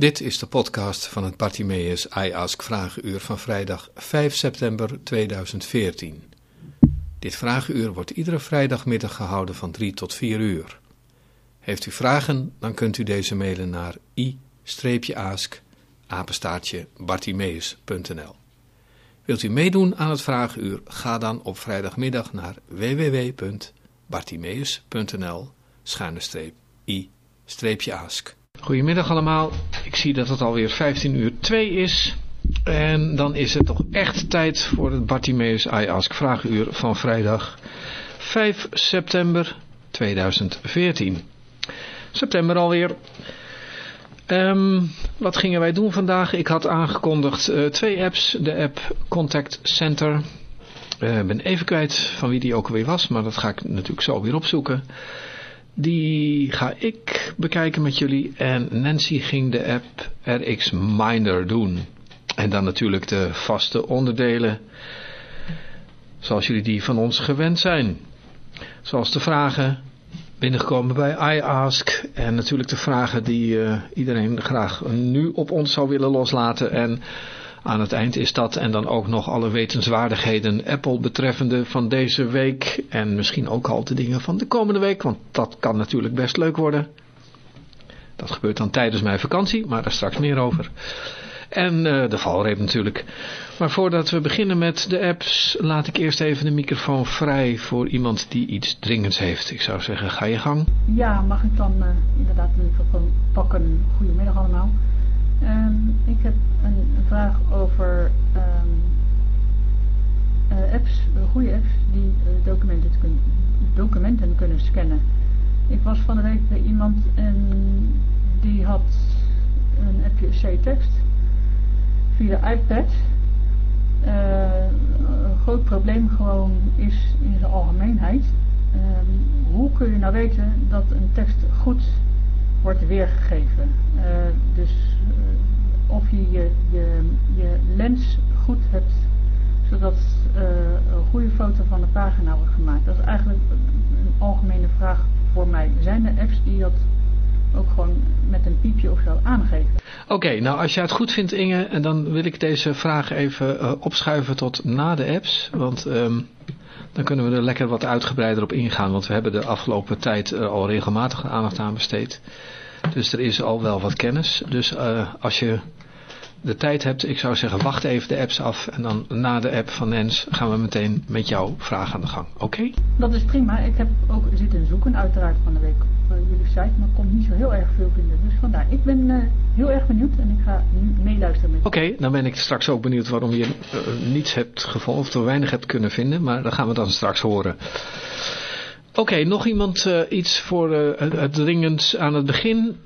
Dit is de podcast van het Bartimeus I Ask Vragenuur van vrijdag 5 september 2014. Dit vragenuur wordt iedere vrijdagmiddag gehouden van 3 tot 4 uur. Heeft u vragen, dan kunt u deze mailen naar i-ask bartimeus.nl Wilt u meedoen aan het vragenuur, ga dan op vrijdagmiddag naar www.bartimeus.nl schuine i-ask. Goedemiddag allemaal, ik zie dat het alweer 15 uur 2 is. En dan is het toch echt tijd voor het Bartimeus I Ask Vragenuur van vrijdag 5 september 2014. September alweer. Um, wat gingen wij doen vandaag? Ik had aangekondigd uh, twee apps. De app Contact Center. Ik uh, ben even kwijt van wie die ook alweer was, maar dat ga ik natuurlijk zo weer opzoeken. Die ga ik bekijken met jullie. En Nancy ging de app RX Minder doen. En dan natuurlijk de vaste onderdelen. Zoals jullie die van ons gewend zijn. Zoals de vragen binnengekomen bij iAsk. En natuurlijk de vragen die uh, iedereen graag nu op ons zou willen loslaten. En aan het eind is dat en dan ook nog alle wetenswaardigheden Apple betreffende van deze week. En misschien ook al de dingen van de komende week, want dat kan natuurlijk best leuk worden. Dat gebeurt dan tijdens mijn vakantie, maar daar straks meer over. En uh, de valreep natuurlijk. Maar voordat we beginnen met de apps, laat ik eerst even de microfoon vrij voor iemand die iets dringends heeft. Ik zou zeggen, ga je gang. Ja, mag ik dan uh, inderdaad de microfoon pakken? Goedemiddag allemaal. Um, ik heb een, vraag over um, uh, apps, goede apps die uh, documenten, documenten kunnen scannen. Ik was van de week bij iemand en die had een appje C-tekst via de iPad. Uh, een groot probleem gewoon is in zijn algemeenheid. Um, hoe kun je nou weten dat een tekst goed wordt weergegeven. Dus je je, je je lens goed hebt, zodat uh, een goede foto van de pagina wordt gemaakt. Dat is eigenlijk een algemene vraag voor mij. Zijn er apps die dat ook gewoon met een piepje of zo aangeven? Oké, nou als jij het goed vindt Inge, dan wil ik deze vraag even opschuiven tot na de apps. Want... Um dan kunnen we er lekker wat uitgebreider op ingaan. Want we hebben de afgelopen tijd uh, al regelmatig aandacht aan besteed. Dus er is al wel wat kennis. Dus als je de tijd hebt, ik zou zeggen wacht even de apps af. En dan na de app van Nens gaan we meteen met jouw vraag aan de gang. Oké? Okay? Dat is prima. Ik heb ook zitten zoeken uiteraard van de week op uh, jullie site. Maar ik kon niet zo heel erg veel vinden. Dus vandaar. Ik ben uh, heel erg benieuwd en ik ga nu meeluisteren met Oké, okay, dan ben ik straks ook benieuwd waarom je niets hebt gevonden of er weinig hebt kunnen vinden. Maar dat gaan we dan straks horen. Oké, okay, nog iemand uh, iets voor het dringend aan het begin?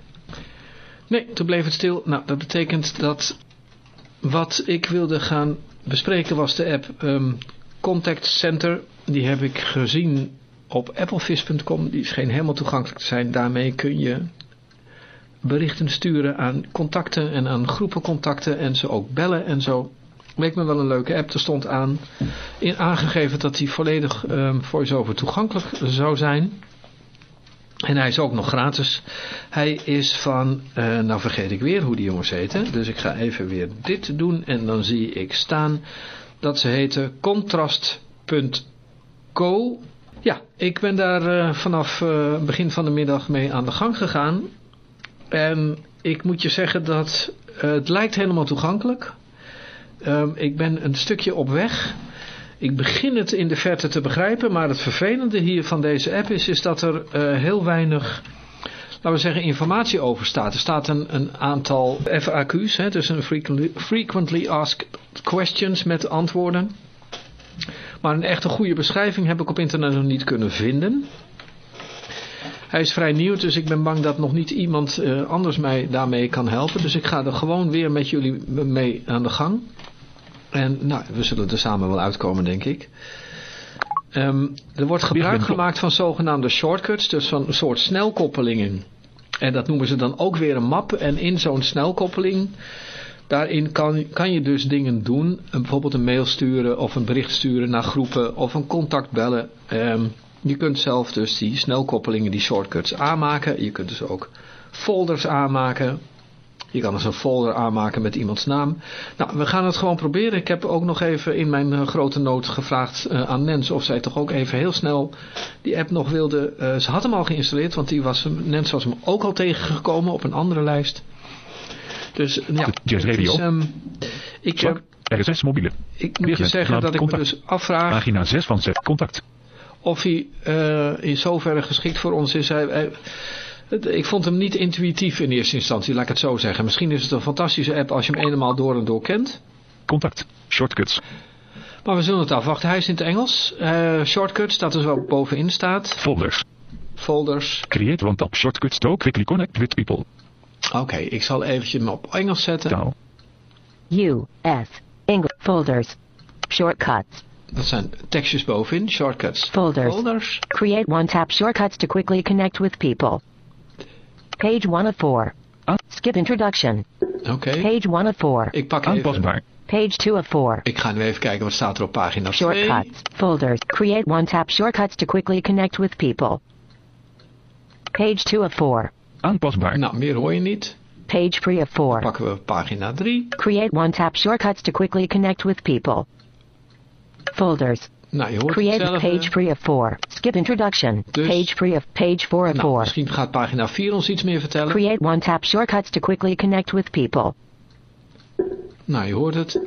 Nee, toen bleef het stil. Nou, dat betekent dat wat ik wilde gaan bespreken was de app um, Contact Center. Die heb ik gezien op applevis.com. Die scheen helemaal toegankelijk te zijn. Daarmee kun je berichten sturen aan contacten en aan groepencontacten en ze ook bellen en zo. Leek me wel een leuke app. Er stond aan in aangegeven dat die volledig um, voice-over toegankelijk zou zijn. En hij is ook nog gratis. Hij is van, uh, nou vergeet ik weer hoe die jongens heten. Dus ik ga even weer dit doen en dan zie ik staan dat ze heten contrast.co. Ja, ik ben daar uh, vanaf uh, begin van de middag mee aan de gang gegaan. En ik moet je zeggen dat het lijkt helemaal toegankelijk. Um, ik ben een stukje op weg. Ik begin het in de verte te begrijpen, maar het vervelende hier van deze app is, is dat er uh, heel weinig, laten we zeggen, informatie over staat. Er staat een, een aantal FAQ's, hè, dus een frequently, asked questions met antwoorden. Maar een echte goede beschrijving heb ik op internet nog niet kunnen vinden. Hij is vrij nieuw, dus ik ben bang dat nog niet iemand uh, anders mij daarmee kan helpen. Dus ik ga er gewoon weer met jullie mee aan de gang. En nou, we zullen er samen wel uitkomen, denk ik. Um, er wordt gebruik gemaakt van zogenaamde shortcuts, dus van een soort snelkoppelingen. En dat noemen ze dan ook weer een map. En in zo'n snelkoppeling, daarin kan, kan je dus dingen doen. Bijvoorbeeld een mail sturen of een bericht sturen naar groepen of een contact bellen. Um, je kunt zelf dus die snelkoppelingen, die shortcuts aanmaken. Je kunt dus ook folders aanmaken. Je kan dus een folder aanmaken met iemands naam. Nou, we gaan het gewoon proberen. Ik heb ook nog even in mijn uh, grote noot gevraagd uh, aan Nens of zij toch ook even heel snel die app nog wilde. Uh, ze had hem al geïnstalleerd, want die was, Nens was hem ook al tegengekomen op een andere lijst. Dus ja, Jazz Radio. Dus, um, ik, RSS mobiele. ik moet je zeggen dat ik me dus afvraag... Pagina 6 van 6, contact. Of hij in zoverre geschikt voor ons is. Hij, hij, ik vond hem niet intuïtief in eerste instantie, laat ik het zo zeggen. Misschien is het een fantastische app als je hem helemaal door en door kent. Contact, shortcuts. Maar we zullen het afwachten. Hij is in het Engels. Uh, shortcuts, dat is wat bovenin staat. Folders. Folders. Create one tab shortcuts to quickly connect with people. Oké, okay, ik zal eventjes hem op Engels zetten. Taal. U, S, English, folders, shortcuts. Dat zijn tekstjes bovenin, shortcuts. Folders. Folders. Create one tab shortcuts to quickly connect with people. Page 1 of 4. Ah. Skip introduction. Oké. Okay. Page 1 of 4. Ik pak even... Aanpasbaar. Page 2 of 4. Ik ga nu even kijken wat staat er op pagina 2. Shortcuts. Folders. Create one-tap shortcuts to quickly connect with people. Page 2 of 4. Aanpasbaar. Nou, meer hoor je niet. Page 3 of 4. Pakken we pagina 3. Create one-tap shortcuts to quickly connect with people. Folders. Nou, je hoort Create hetzelfde. page 3 of 4. Skip introduction. Dus- page 3 of page 4 of Nou, 4. misschien gaat pagina 4 ons iets meer vertellen. Create one tab shortcuts to quickly connect with people. Nou, je hoort het.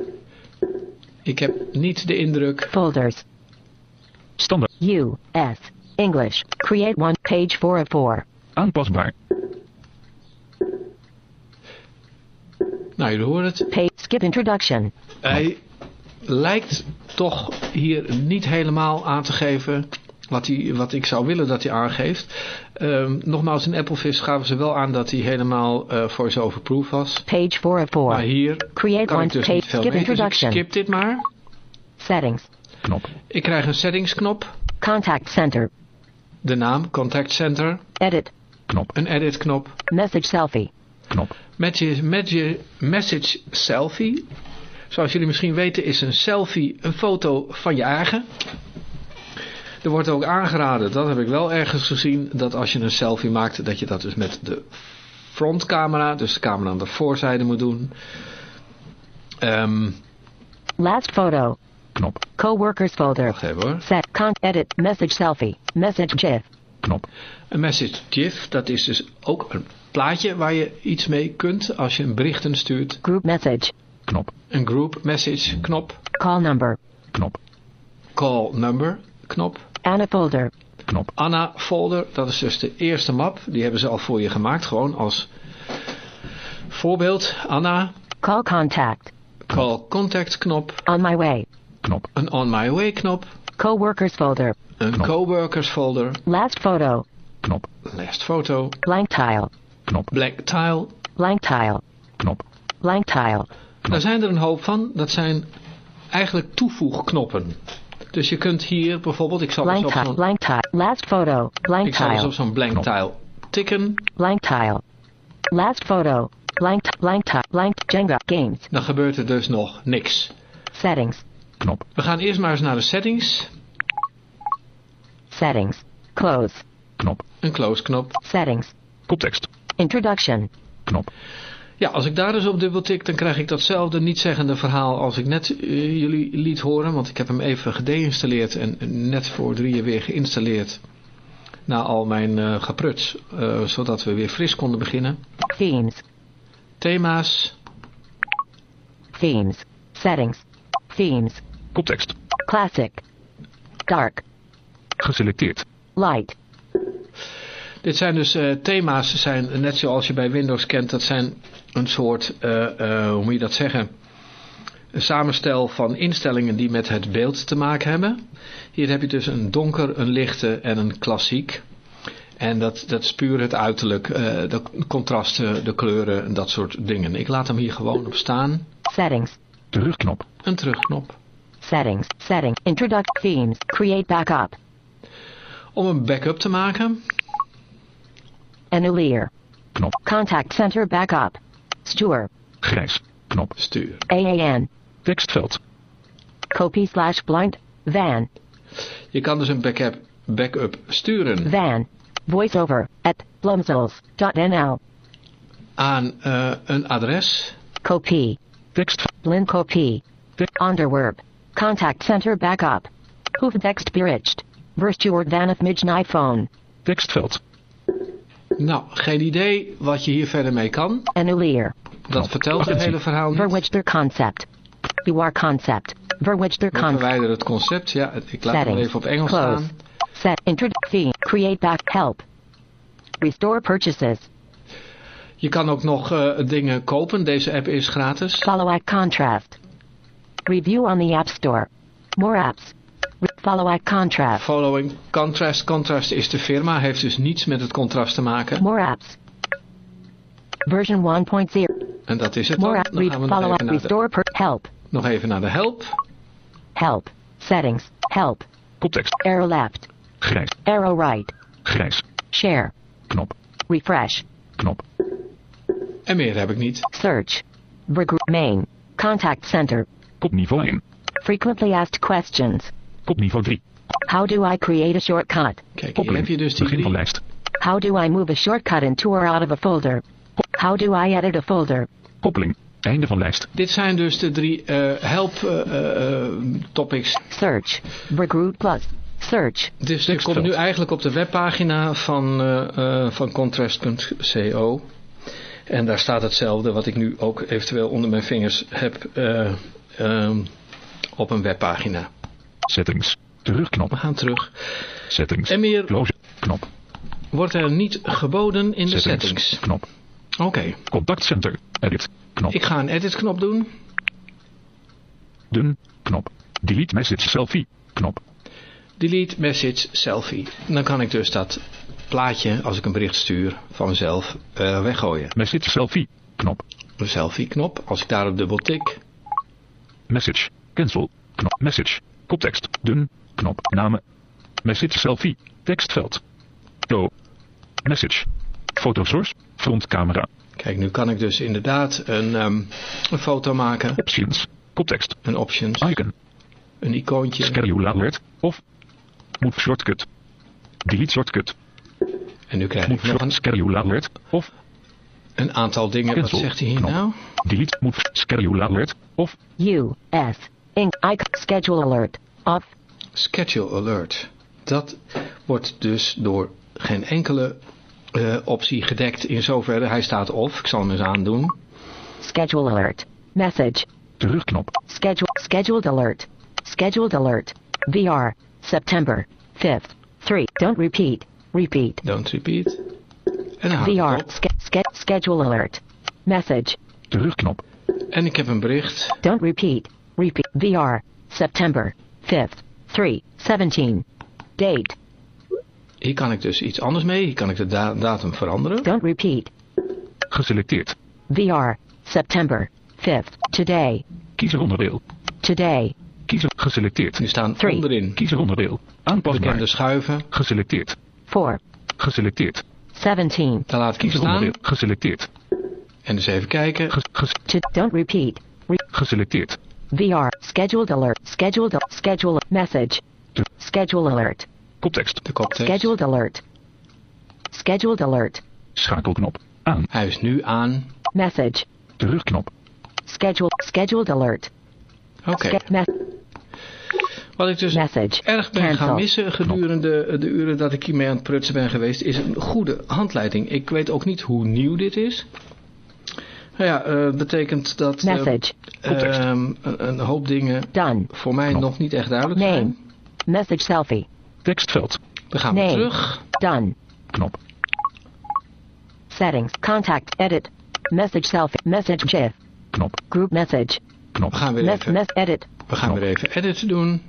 Ik heb niet de indruk. Folders. Standaard. U, S, English. Create one page 4 of 4. Aanpasbaar. Nou, je hoort het. Page skip introduction. Hij lijkt toch hier niet helemaal aan te geven wat, hij, wat ik zou willen dat hij aangeeft. Um, nogmaals, in Applefish gaven ze wel aan dat hij helemaal uh, voice-over proof was. Page 4 of 4. Maar hier Create kan one ik dus page niet veel skip mee, dus ik introduction. skip dit maar. Settings. Knop. Ik krijg een settingsknop, Contact center. de naam, contact center, Edit. Knop. een edit knop, Message selfie. Knop. met je, met je message selfie. Zoals jullie misschien weten is een selfie een foto van je eigen. Er wordt ook aangeraden, dat heb ik wel ergens gezien, dat als je een selfie maakt, dat je dat dus met de frontcamera, dus de camera aan de voorzijde moet doen. Um, Last photo. Knop. Coworkers folder. wacht even hoor. Set. Cont. Edit. Message selfie. Message GIF. Knop. Een message GIF, dat is dus ook een plaatje waar je iets mee kunt als je een berichten stuurt. Group message. Knop. Een group message knop, Call number. Knop. call number knop. Anna folder. Knop. Anna folder, dat is dus de eerste map. Die hebben ze al voor je gemaakt, gewoon als voorbeeld. Anna, Call contact. call contact knop, On my way. Knop. een on my way knop, Coworkers folder. een Knop. coworkers folder, Last photo. Knop. last photo, Blank tile. Knop. black tile. Blank tile. Knop. Blank tile. Daar zijn er een hoop van. Dat zijn eigenlijk toevoegknoppen. Dus je kunt hier bijvoorbeeld, ik zal eens Blank op tile. zo'n Blank tile. Last photo. Blank ik zal eens tile. op zo'n blank Knop. tile tikken. Blank tile. Last photo. Blank. Blank tile. Blank. Jenga. Games. Dan gebeurt er dus nog niks. Settings. Knop. We gaan eerst maar eens naar de settings. Settings. Close. Knop. Een close knop. Settings. Koptekst. Introduction. Knop. Ja, als ik daar dus op dubbel tik, dan krijg ik datzelfde niet-zeggende verhaal als ik net uh, jullie liet horen. Want ik heb hem even gedeinstalleerd en net voor drieën weer geïnstalleerd. Na al mijn uh, gepruts, uh, zodat we weer fris konden beginnen. Themes. Thema's. Themes. Settings. Themes. Koptekst. Classic. Dark. Geselecteerd. Light. Dit zijn dus uh, thema's, zijn net zoals je bij Windows kent, dat zijn een soort, uh, uh, hoe moet je dat zeggen, een samenstel van instellingen die met het beeld te maken hebben. Hier heb je dus een donker, een lichte en een klassiek. En dat, dat is puur het uiterlijk, de contrasten, de kleuren en dat soort dingen. Ik laat hem hier gewoon op staan. Settings. Terugknop. Een terugknop. Settings. Setting. Introduct themes. Create backup. Om een backup te maken. Annuleer. Knop. Contact center backup. Stuur. Grijs. Knop. Stuur. AAN. Tekstveld. Copy slash blind. Van. Je kan dus een backup, backup sturen. Van. Voiceover. At blumsels.nl. aan eh, een adres. Copy. Tekst. Link copy. Onderwerp. Contact center backup. Hoofdtekst bericht. Verstuurd vanaf mijn iPhone. Tekstveld. Nou, geen idee wat je hier verder mee kan. Annuleer. Dat vertelt het hele verhaal niet. Verwijder concept. UR concept. Verwijder We concept. verwijderen het concept. Ja, ik laat hem Settings. even op Engels Close. staan. Set. Fee. Create back. Help. Restore purchases. Je kan ook nog eh, dingen kopen. Deze app is gratis. Follow at contrast. Review on the App Store. More apps. Follow contrast. Following Contrast. Contrast is de firma. Heeft dus niets met het contrast te maken. More apps. Version 1.0. En dat is het dan. More app. Dan Read. gaan we nog Follow even, up. naar de, Restore per. Help. nog even naar de help. Help. Settings. Help. Koptekst. Arrow left. Grijs. Arrow right. Grijs. Share. Knop. Refresh. Knop. En meer heb ik niet. Search. Main. Contact center. Kopniveau 1. Frequently asked questions. Kopniveau 3. How do I create a shortcut? Kijk, hier Koppeling. heb je dus die Begin van lijst. How do I move a shortcut into or out of a folder? How do I edit a folder? Koppeling. Einde van lijst. Dit zijn dus de drie eh, help eh, eh, topics. Search. Regroup plus. Search. Dus je Tekstveld. komt nu eigenlijk op de webpagina van, eh, eh, van contrast.co. En daar staat hetzelfde wat ik nu ook eventueel onder mijn vingers heb eh, ehm, op een webpagina. Settings. Terugknop. We gaan terug. Settings. En meer Close. Knop. wordt er niet geboden in de Settings. settings. Knop. Oké, Contactcenter. Edit. Knop. ik ga een edit knop doen. Dun. Knop. Delete message selfie. Knop. Delete message selfie. Dan kan ik dus dat plaatje, als ik een bericht stuur, van mezelf eh, weggooien. Message selfie. Knop. De selfie knop, als ik daarop dubbel tik, Message. Cancel. Knop. Message. Koptekst. Dun. Knop. Namen. Message selfie. Tekstveld. Do. Message. Fotosource. Frontcamera. Kijk, nu kan ik dus inderdaad een, ehm, een foto maken, Options. Koptekst. een options, Icon. een icoontje Schedule alert. Of. Move shortcut. Delete shortcut. en nu krijg ik Move nog een, Schedule alert. Of. een aantal dingen. Wat zegt hij hier Knop. nou? Delete. Move. Schedule alert. Of. U. Icon. Schedule alert. Off. Schedule alert. Dat wordt dus door geen enkele eh, optie gedekt in zoverre. Hij staat off, ik zal hem eens aandoen. Schedule alert. Message. Terugknop. Schedule. Scheduled alert. Scheduled alert. VR. September 5th. 3. Don't repeat. Repeat. Don't repeat. En dan VR. ske- schedule alert. Message. Terugknop. En ik heb een bericht. Don't repeat. Repeat. VR. September 5th. 3. 17. Date. Hier kan ik dus iets anders mee. Hier kan ik de da- datum veranderen. Don't repeat. Geselecteerd. VR. September 5th. Today. Kiezeronderdeel. Today. Kiezer geselecteerd. Nu staan Three. onderin Kiezeronderdeel. Aanpasbaar. bekende schuiven. Geselecteerd. 4. Geselecteerd. 17. Daar laat ik hem staan. Kiezeronderdeel. Geselecteerd. En dus even kijken. Ges- ges- To don't repeat. Re- geselecteerd. VR. Scheduled alert. Scheduled al- schedule message. Schedule alert. Koptekst. De koptekst. Scheduled alert. Scheduled alert. Schakelknop. Aan. Hij is nu aan. Message. Terugknop. Schedule. Scheduled alert. Oké. Wat ik dus message. erg ben gaan missen gedurende de uren dat ik hiermee aan het prutsen ben geweest, is een goede handleiding. Ik weet ook niet hoe nieuw dit is. Nou ja, eh, betekent dat eh, Message. Ehm, een, een hoop dingen Done. voor mij Knop. nog niet echt duidelijk Name. zijn. Message selfie. Tekstveld. We gaan weer Name. terug. Done. Knop. Settings. Contact. Edit. Message selfie. Message GIF. Knop. Group message. Knop. We gaan weer even, mes- edit. we gaan weer even edit doen.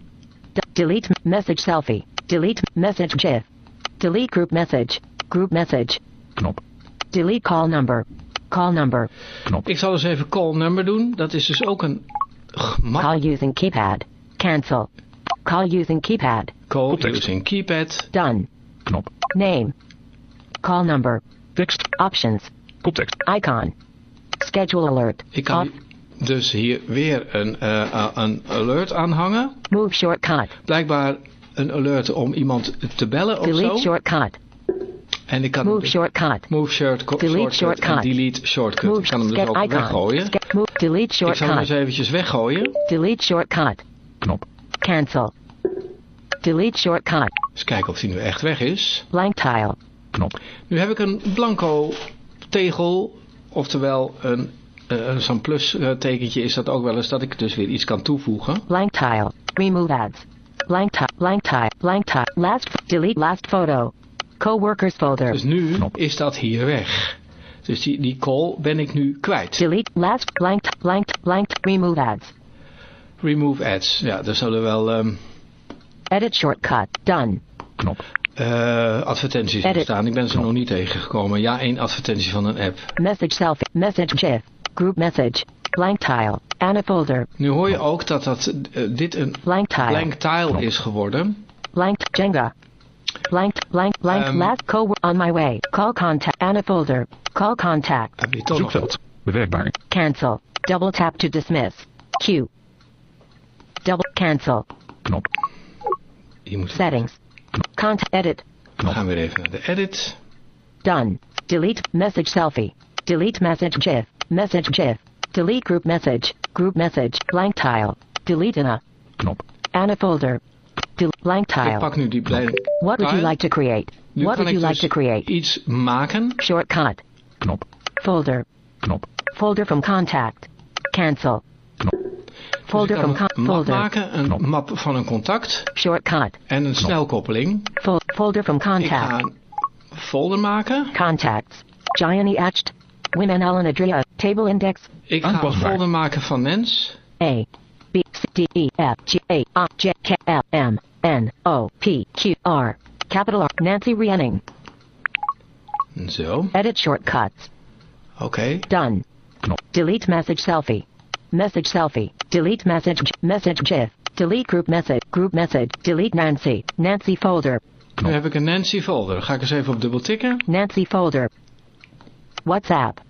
D- delete message selfie. Delete message GIF. Delete group message. Group message. Knop. Delete call number. Call number. Knop. Ik zal dus even call number doen. Dat is dus ook een gemak. Call using keypad. Cancel. Call using keypad. Call Context. using keypad. Done. Knop. Name. Call number. Tekst. Options. Koptekst. Icon. Schedule alert. Ik kan Off. dus hier weer een, eh, eh, een alert aanhangen. Move shortcut. Blijkbaar een alert om iemand te bellen of Delete zo. shortcut. En ik kan Move hem- shortcut. move shortcut, Delete shortcut en delete shortcut. Move ik kan hem dus ook icon. weggooien. Sca- move, delete Ik zal hem eens shortcut. eventjes weggooien. Delete shortcut. Knop. Cancel. Delete shortcut. Eens kijken of die nu echt weg is. Blank tile. Knop. Nu heb ik een blanco tegel, oftewel een, eh, zo'n plus eh, tekentje is dat ook wel eens dat ik dus weer iets kan toevoegen. Blank tile. Remove ads. Blank tile. Blank tile. Blank tile. Last. Delete last photo. Coworkers folder. Dus nu Knop. is dat hier weg. Dus die, die call ben ik nu kwijt. Delete last blank blank blank. Remove ads. Remove ads. Ja, er zullen wel ehm, Edit shortcut. Done. Knop. eh, advertenties Edit. staan. Ik ben ze nog niet tegengekomen. Ja, één advertentie van een app. Message selfie. Message GIF. Group message. Blank tile. Anna folder. Nu hoor je ook dat, dat eh, dit een Blank tile. blank tile is geworden. Blank Jenga. Blank blank blank Um, last co on my way. Call contact Anna folder. Call contact. Heb je toch nog Zoekveld. Bewerkbaar. Cancel. Double tap to dismiss. Q. Double cancel. Knop. Hier moet Settings. Contact edit. we gaan weer even naar de edit. Done. Delete message selfie. Delete message GIF. Message GIF. Delete group message. Group message. Blank tile. Delete Anna. Knop. Anna folder. Del blank Ik er tile. pak nu die blank What would you like to create? Nu What would ik you like dus to create? iets maken. Shortcut. Knop. Folder. Knop. Folder from contact. Cancel. Knop. Folder dus ik from kan con een map folder. maken, een Knop. map van een contact Shortcut. en een snelkoppeling. Fol folder from contact. Ik ga contact. een folder maken. Contacts. Gianni Etched. Women Ellen Adria. Table index. Ik ga ah, een folder maken van Nens. A. B. C. D. E. F. G. A. A. J. K. L. M. N. O. P. Q. R. Capital R. Nancy Rienning. Zo, Edit shortcuts. Okay. Done. Delete message selfie. Message selfie. Delete message. Message GIF. Delete group message. Group message. Delete Nancy. Nancy folder. Nu heb ik een Nancy folder. Ga ik eens even op dubbel tikken. Nancy folder. WhatsApp.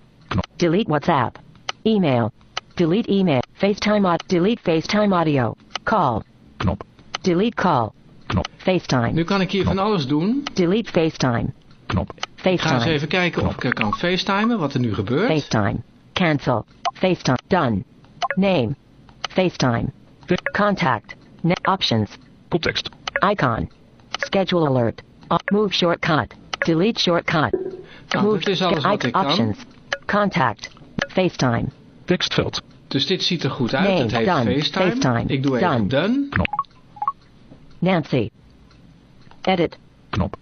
Delete WhatsApp. Email. Delete email. FaceTime aud. Delete FaceTime audio. Call. Knop. Delete call. Knop. FaceTime. Nu kan ik hier van alles doen. Delete FaceTime. Knop. Ik ga eens FaceTime. even kijken of ik kan facetimen, wat er nu gebeurt. FaceTime. Cancel. FaceTime. Done. Name. FaceTime. Tek- Contact. Net options. Koptekst. Icon. Schedule alert. Move shortcut. Delete shortcut. Nou, move dat is alles wat ik kan. options. Contact. FaceTime. Tekstveld. Dus dit ziet er goed uit. Nee, het heeft done. FaceTime. FaceTime. Ik doe even Done. done. Knop. Nancy. Edit. Knop.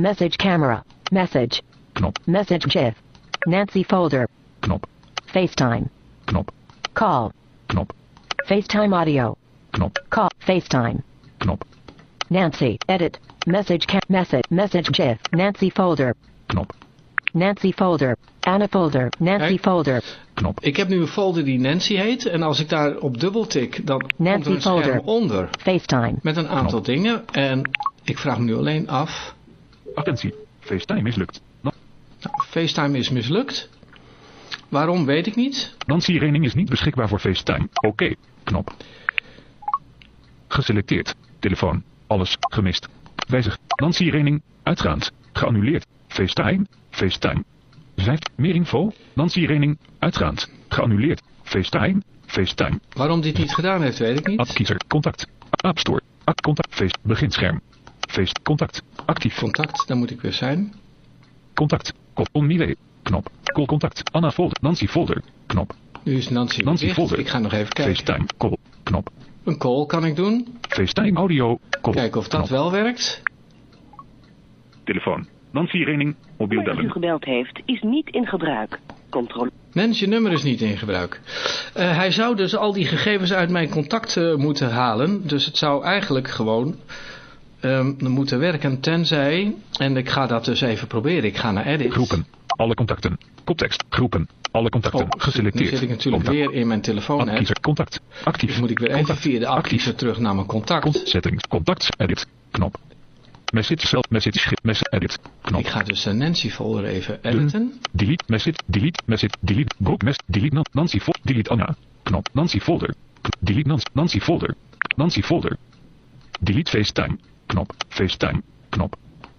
Message camera. Message. Knop. Message GIF. Nancy folder. Knop. FaceTime. Knop. Call. Knop. FaceTime audio. Knop. Call. FaceTime. Knop. Nancy. Edit. Message cam. Message. Message GIF. Nancy folder. Knop. Nancy folder. Anna folder. Nancy Kijk. folder. Knop. Ik heb nu een folder die Nancy heet. En als ik daar op dubbel tik, dan komt Nancy er een scherm folder. onder. FaceTime. Met een aantal dingen. En ik vraag me nu alleen af. Attentie. FaceTime mislukt. Nou, FaceTime is mislukt. Waarom weet ik niet. Nancy Rening is niet beschikbaar voor FaceTime. Oké. Knop. Geselecteerd. Telefoon. Alles. Gemist. Wijzig. Nancy Rening. Uitgaand. Geannuleerd. FaceTime. FaceTime. 5. Meer info. Nancy Rening. Uitgaand. Geannuleerd. FaceTime. FaceTime. Waarom dit niet gedaan heeft, weet ik niet. App-kiezer. Contact. App Store. App contact. Face. Beginscherm. Face. Contact. Actief. Contact, daar moet ik weer zijn. Contact. Call on Miele. Knop. Call contact. Anna folder. Nancy folder. Knop. Nu is Nancy, Nancy dicht. folder. Ik ga nog even kijken. FaceTime. Call. Knop. Een call kan ik doen. FaceTime audio. Call. Kijken of dat Knop. wel werkt. Telefoon. Nancy Rening. Mobiel dat u bellen. gebeld heeft is niet in gebruik. Controle. Nens, je nummer is niet in gebruik. Eh, hij zou dus al die gegevens uit mijn contacten moeten halen. Dus het zou eigenlijk gewoon ehm, moeten werken tenzij... En ik ga dat dus even proberen. Ik ga naar edit. Groepen. Alle contacten. Koptekst. Groepen. Alle contacten. Oh, Geselecteerd. Nu zit ik natuurlijk Contact. weer in mijn telefoon. hè. App-kiezer. Contact. Actief. Dus moet ik weer even Contact. via de Actief. actiever terug naar mijn contact. Cont settings. Contacts. Edit. Knop. Message self. Message. Message. Edit. Knop. Ik ga dus de Nancy folder even editen. Delete message, delete message, delete book mess, delete Nan- Nancy folder, delete Anna. Knop, Nancy folder. Delete Nancy, Nancy folder. Nancy folder. Delete FaceTime. Knop, FaceTime. Knop.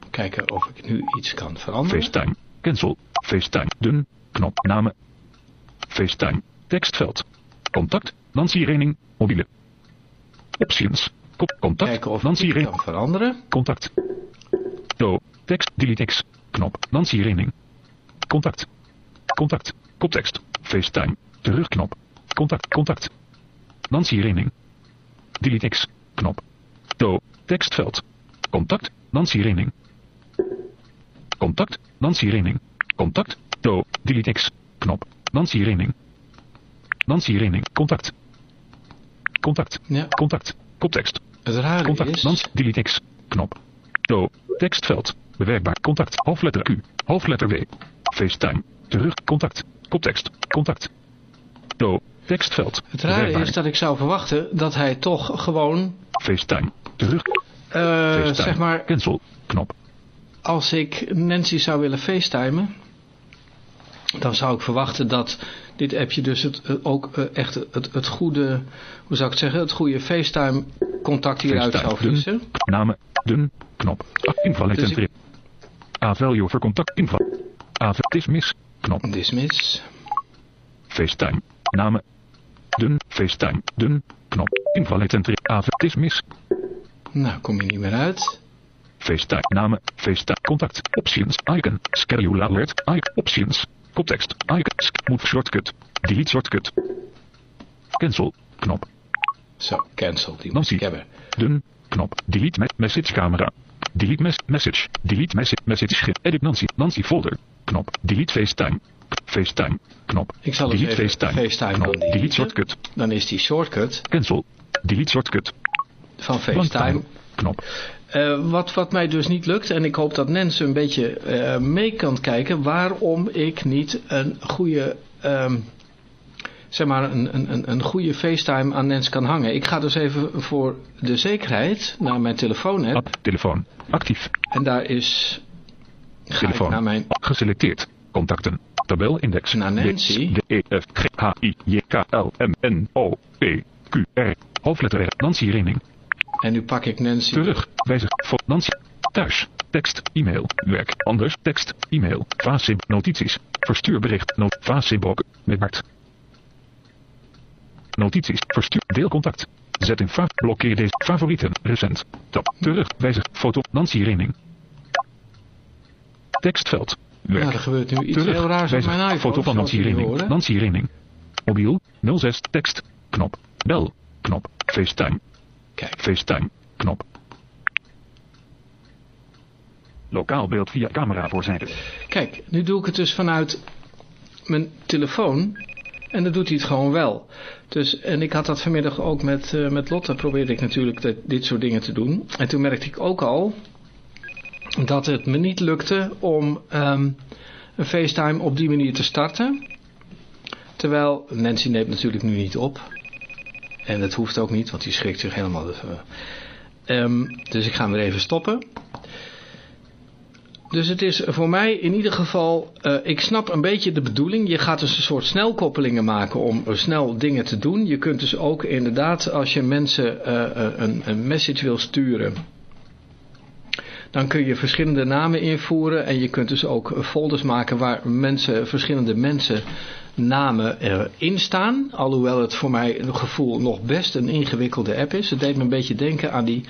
Kijken of ik nu iets kan veranderen. FaceTime. Cancel. FaceTime. Dun. Knop. Namen. FaceTime. Tekstveld. Contact. Nancy Rening. Mobiele. Options. Contact. Kijken of Nancy veranderen. Contact. Do. Tekst. Delete X. Knop. Nancy Rening. Contact. Contact. Koptekst. FaceTime. Terugknop. Contact. Contact. Nancy Rening. Delete X. Knop. Do. Tekstveld. Contact. Nancy Rening. Contact. Nancy Rening. Contact. Do. Delete X. Knop. Nancy Rening. Nancy Rening. Contact. Contact. Ja. Contact. Koptekst. Het rare Contact. is... Delete X. Knop. Do. Tekstveld. Bewerkbaar. Contact. Hoofdletter Q. Hoofdletter W. FaceTime. Terug. Contact. Koptekst. Contact. Do. Tekstveld. Het rare Bewerkbaar. is dat ik zou verwachten dat hij toch gewoon... FaceTime. Terug. eh, FaceTime. zeg maar, Cancel. Knop. als ik Nancy zou willen facetimen... dan zou ik verwachten dat dit appje dus het, ook eh, echt het, het goede... hoe zou ik het zeggen? Het goede facetime contact hieruit zou FaceTime. Namen. Dun. Knop. Invalid Dus en ik- trip. A-value voor contact. Inval. A dismiss. Knop. Dismiss. FaceTime. Namen. Dun. FaceTime. Dun. Knop. Invalid en trip. A dismiss. Nou, kom je niet meer uit. FaceTime. Namen. FaceTime. Contact. Options. Icon. Schedule alert. Icon. Options. Koptekst. Icon. Sk- Move shortcut. Delete shortcut. Cancel. Knop. Zo, cancel. Die moet ik hebben. Dun. Knop. Delete me message camera. Delete mes message. Delete message. Message. schip. Edit Nancy. Nancy folder. Knop. Delete FaceTime. FaceTime. Knop. Ik zal Delete even FaceTime. FaceTime Knop. dan deleten. Delete shortcut. Dan is die shortcut Cancel. Delete shortcut. van FaceTime. Knop. Eh, wat, wat mij dus niet lukt, en ik hoop dat Nens een beetje eh, mee kan kijken, waarom ik niet een goede, ehm, zeg maar, een, een, een- goede FaceTime aan Nens kan hangen. Ik ga dus even voor de zekerheid naar mijn telefoon App. Telefoon. Actief. en daar is, ga Telefoon. naar mijn, Geselecteerd. Contacten. Tabelindex. Naar Nancy. D, E, F, G, H, I, J, K, L, M, N, O, P, Q, R. Hoofdletter R. Nancy Rening. En nu pak ik Nancy. Terug. Wijzig. Voor Nancy. Thuis. Tekst. E-mail. Werk. Anders. Tekst. E-mail. Facib. Notities. Verstuurbericht. Not. Facibok. Met Bart. Notities. Verstuur. Deelcontact. Zet in fa. Blokkeer deze. Favorieten. Recent. Tab. Terug. Wijzig. Foto. Nancy Rening. Tekstveld. Werk. Nou, er gebeurt nu iets Terug. heel raars op Wijzig. mijn iPhone. Foto van Nancy Rening. Nancy Rening. Mobiel. 06. Tekst. Knop. Bel. Knop. FaceTime. Kijk, FaceTime. Knop. Lokaal beeld via camera voorzijde. Kijk, nu doe ik het dus vanuit mijn telefoon. En dan doet hij het gewoon wel. Dus, en ik had dat vanmiddag ook met, eh, met Lotte. Probeerde ik natuurlijk dit, soort dingen te doen. En toen merkte ik ook al dat het me niet lukte om ehm, een FaceTime op die manier te starten. Terwijl Nancy neemt natuurlijk nu niet op. En dat hoeft ook niet, want die schrikt zich helemaal. ehm, dus ik ga hem weer even stoppen. Dus het is voor mij in ieder geval, eh, ik snap een beetje de bedoeling. Je gaat dus een soort snelkoppelingen maken om snel dingen te doen. Je kunt dus ook inderdaad, als je mensen eh, een, een message wil sturen, dan kun je verschillende namen invoeren. En je kunt dus ook folders maken waar mensen, verschillende mensen namen eh, in staan. Alhoewel het voor mij een gevoel nog best een ingewikkelde app is. Het deed me een beetje denken aan die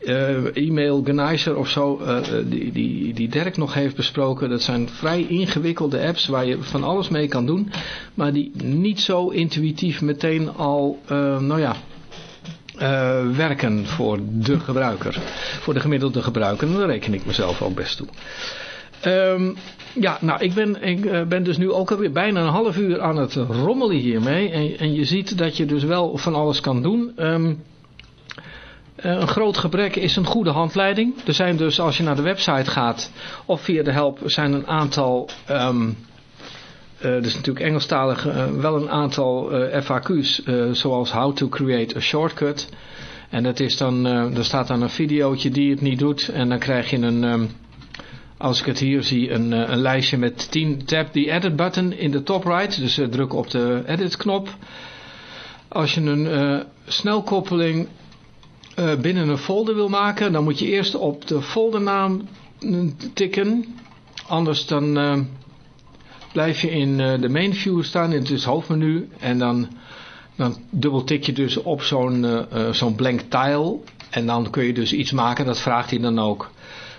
eh, e-mail organizer of zo, eh, eh, die, die, die Dirk nog heeft besproken. Dat zijn vrij ingewikkelde apps waar je van alles mee kan doen. Maar die niet zo intuïtief meteen al, nou ja, werken voor de gebruiker. Voor de gemiddelde gebruiker. Daar reken ik mezelf ook best toe. Ehm, ja, nou, ik ben, ik eh, ben dus nu ook alweer bijna een half uur aan het rommelen hiermee. En, en je ziet dat je dus wel van alles kan doen. Ehm, eh, een groot gebrek is een goede handleiding. Er zijn dus, als je naar de website gaat of via de help, zijn een aantal, ehm eh, dus natuurlijk Engelstalig, wel een aantal FAQ's, zoals How to Create a Shortcut. En dat is dan, er staat dan een videootje die het niet doet en dan krijg je een... ehm, als ik het hier zie, een, eh, een lijstje met 10 tap the edit button in de top right. Dus eh, druk op de edit knop. Als je een eh, snelkoppeling binnen een folder wil maken, dan moet je eerst op de foldernaam tikken. Anders dan blijf je in de main view staan, in het hoofdmenu. En dan, dan dubbel tik je dus op zo'n zo'n blank tile. En dan kun je dus iets maken, dat vraagt hij dan ook.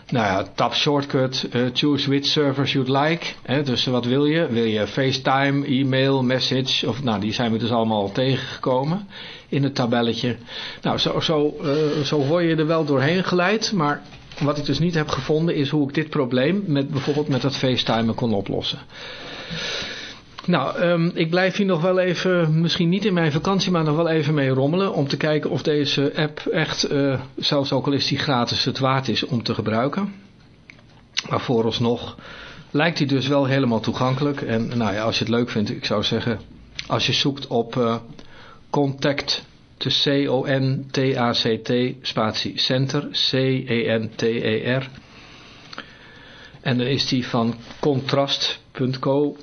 Nou ja, tab shortcut, uh, choose which servers you'd like. Hè, dus wat wil je? Wil je FaceTime, e-mail, message? Of, nou, die zijn we dus allemaal al tegengekomen in het tabelletje. Nou, zo, zo, uh, zo word je er wel doorheen geleid. Maar wat ik dus niet heb gevonden is hoe ik dit probleem met bijvoorbeeld met dat FaceTime kon oplossen. Nou, um, ik blijf hier nog wel even, misschien niet in mijn vakantie, maar nog wel even mee rommelen. Om te kijken of deze app echt, uh, zelfs ook al is die gratis, het waard is om te gebruiken. Maar vooralsnog lijkt hij dus wel helemaal toegankelijk. En nou ja, als je het leuk vindt, ik zou zeggen, als je zoekt op uh, contact, de C-O-N-T-A-C-T, spatie center, C-E-N-T-E-R. En dan is die van contrast.co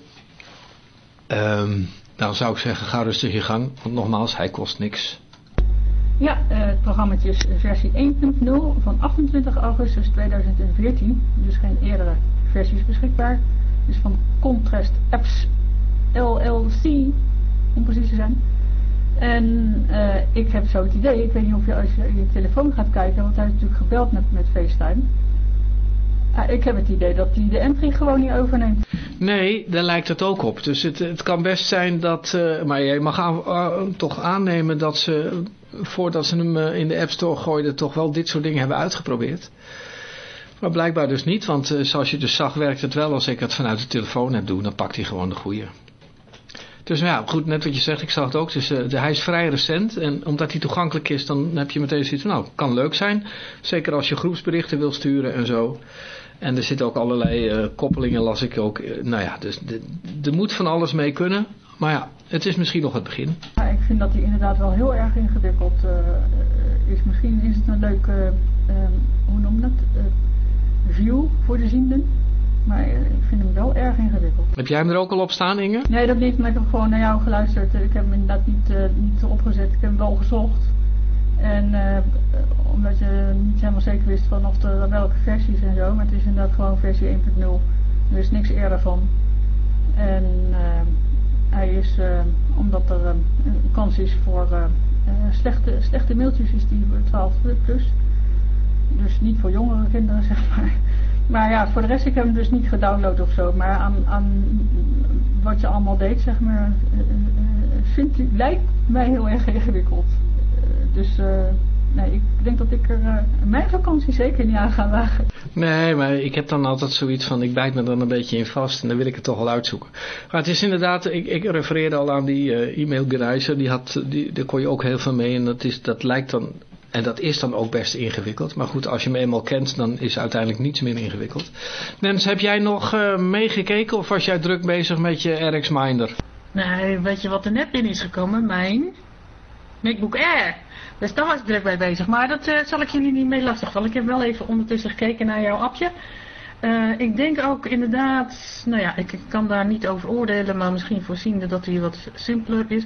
Um, nou zou ik zeggen, ga rustig je gang, want nogmaals, hij kost niks. Ja, uh, het programma is versie 1.0 van 28 augustus 2014, dus geen eerdere versies beschikbaar. Dus van Contrast Apps LLC, om precies te zijn. En uh, ik heb zo het idee, ik weet niet of je als je je telefoon gaat kijken, want hij is natuurlijk gebeld met, met FaceTime. Ik heb het idee dat hij de entry gewoon niet overneemt. Nee, daar lijkt het ook op. Dus het, het kan best zijn dat... Uh, maar je mag uh, toch aannemen dat ze... voordat ze hem uh, in de App Store gooiden... toch wel dit soort dingen hebben uitgeprobeerd. Maar blijkbaar dus niet. Want zoals je dus zag werkt het wel als ik het vanuit de telefoon heb doen. Dan pakt hij gewoon de goede. Dus ja, goed, net wat je zegt, ik zag het ook. Dus, hij is vrij recent en omdat hij toegankelijk is, dan heb je meteen zoiets van, nou, kan leuk zijn. Zeker als je groepsberichten wil sturen en zo. En er zitten ook allerlei uh, koppelingen, las ik ook. Uh, nou ja, dus er moet van alles mee kunnen. Maar ja, het is misschien nog het begin. Ja, ik vind dat hij inderdaad wel heel erg ingewikkeld uh, is. Misschien is het een leuke, hoe noem je dat, view voor de zienden. Maar ik vind hem wel erg ingewikkeld. Heb jij hem er ook al op staan, Inge? Nee, dat niet. Maar ik heb gewoon naar jou geluisterd. Ik heb hem inderdaad niet, niet opgezet. Ik heb hem wel gezocht. En uh, omdat je niet helemaal zeker wist van of de, welke versies en zo. Maar het is inderdaad gewoon versie 1.0. Er is niks eerder van. En uh, hij is, uh, omdat er een kans is voor slechte, slechte mailtjes, is die 12 plus. Dus niet voor jongere kinderen, zeg maar. Maar ja, voor de rest, ik heb hem dus niet gedownload of zo. Maar aan, aan wat je allemaal deed, zeg maar, vind, lijkt mij heel erg ingewikkeld. Dus uh, nee, ik denk dat ik er uh, mijn vakantie zeker niet aan ga wagen. Nee, maar ik heb dan altijd zoiets van, ik bijt me dan een beetje in vast en dan wil ik het toch wel uitzoeken. Maar het is inderdaad, ik, ik refereerde al aan die uh, e-mail Greiser, die had, die, daar kon je ook heel veel mee en dat, is, dat lijkt dan, en dat is dan ook best ingewikkeld. Maar goed, als je me eenmaal kent, dan is uiteindelijk niets meer ingewikkeld. Nens, heb jij nog meegekeken of was jij druk bezig met je RX Minder? Nee, weet je wat er net in is gekomen? Mijn MacBook Air. Dus daar was ik druk mee bezig. Maar dat uh, zal ik jullie niet mee lastigvallen. Ik heb wel even ondertussen gekeken naar jouw appje. Uh, ik denk ook inderdaad, nou ja, ik kan daar niet over oordelen, maar misschien voorziende dat hij wat simpeler is.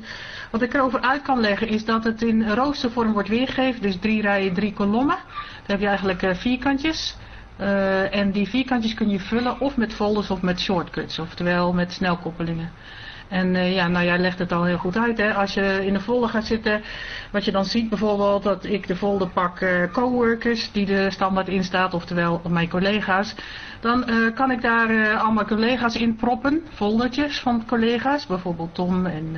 Wat ik erover uit kan leggen is dat het in roostervorm wordt weergegeven, dus drie rijen, drie kolommen. Dan heb je eigenlijk uh, vierkantjes. En die vierkantjes kun je vullen of met folders of met shortcuts, oftewel met snelkoppelingen. En uh, ja, nou jij legt het al heel goed uit. Hè? Als je in de folder gaat zitten, wat je dan ziet bijvoorbeeld dat ik de folder pak uh, coworkers, die er standaard in staat, oftewel mijn collega's. Dan uh, kan ik daar allemaal collega's in proppen, foldertjes van collega's, bijvoorbeeld Tom en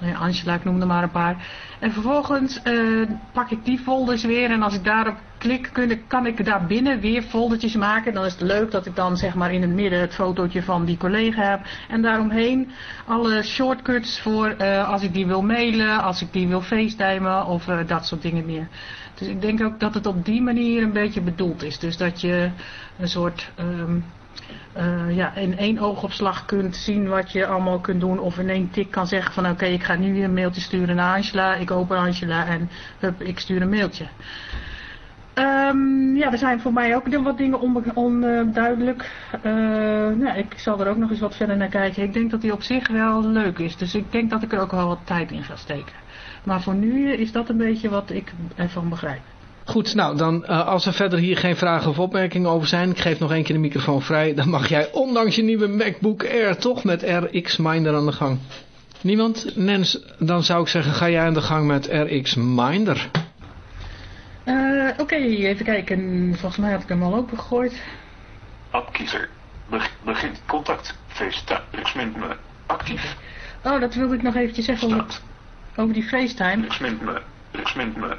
ja, Angela, ik noem er maar een paar. En vervolgens uh, pak ik die folders weer en als ik daarop klik, kun, kan ik daar binnen weer foldertjes maken. Dan is het leuk dat ik dan zeg maar in het midden het fotootje van die collega heb. En daaromheen alle shortcuts voor uh, als ik die wil mailen, als ik die wil facetimen of uh, dat soort dingen meer. Dus ik denk ook dat het op die manier een beetje bedoeld is. Dus dat je een soort... Um, uh, ja, in één oogopslag kunt zien wat je allemaal kunt doen. Of in één tik kan zeggen van oké, ik ga nu een mailtje sturen naar Angela. Ik open Angela en hup, ik stuur een mailtje. Um, ja, er zijn voor mij ook wat dingen onduidelijk. On, uh, nou, ik zal er ook nog eens wat verder naar kijken. Ik denk dat die op zich wel leuk is. Dus ik denk dat ik er ook wel wat tijd in ga steken. Maar voor nu is dat een beetje wat ik ervan begrijp. Goed, nou dan uh, als er verder hier geen vragen of opmerkingen over zijn, ik geef nog één keer de microfoon vrij, dan mag jij ondanks je nieuwe MacBook Air toch met RX Minder aan de gang. Niemand? Nens, dan zou ik zeggen, ga jij aan de gang met RX Minder. Uh, Oké, even kijken. Volgens mij had ik hem al opengegooid. Appkiezer. begint contact. FaceTime. me actief. Oh, dat wilde ik nog eventjes zeggen over, over die FaceTime. me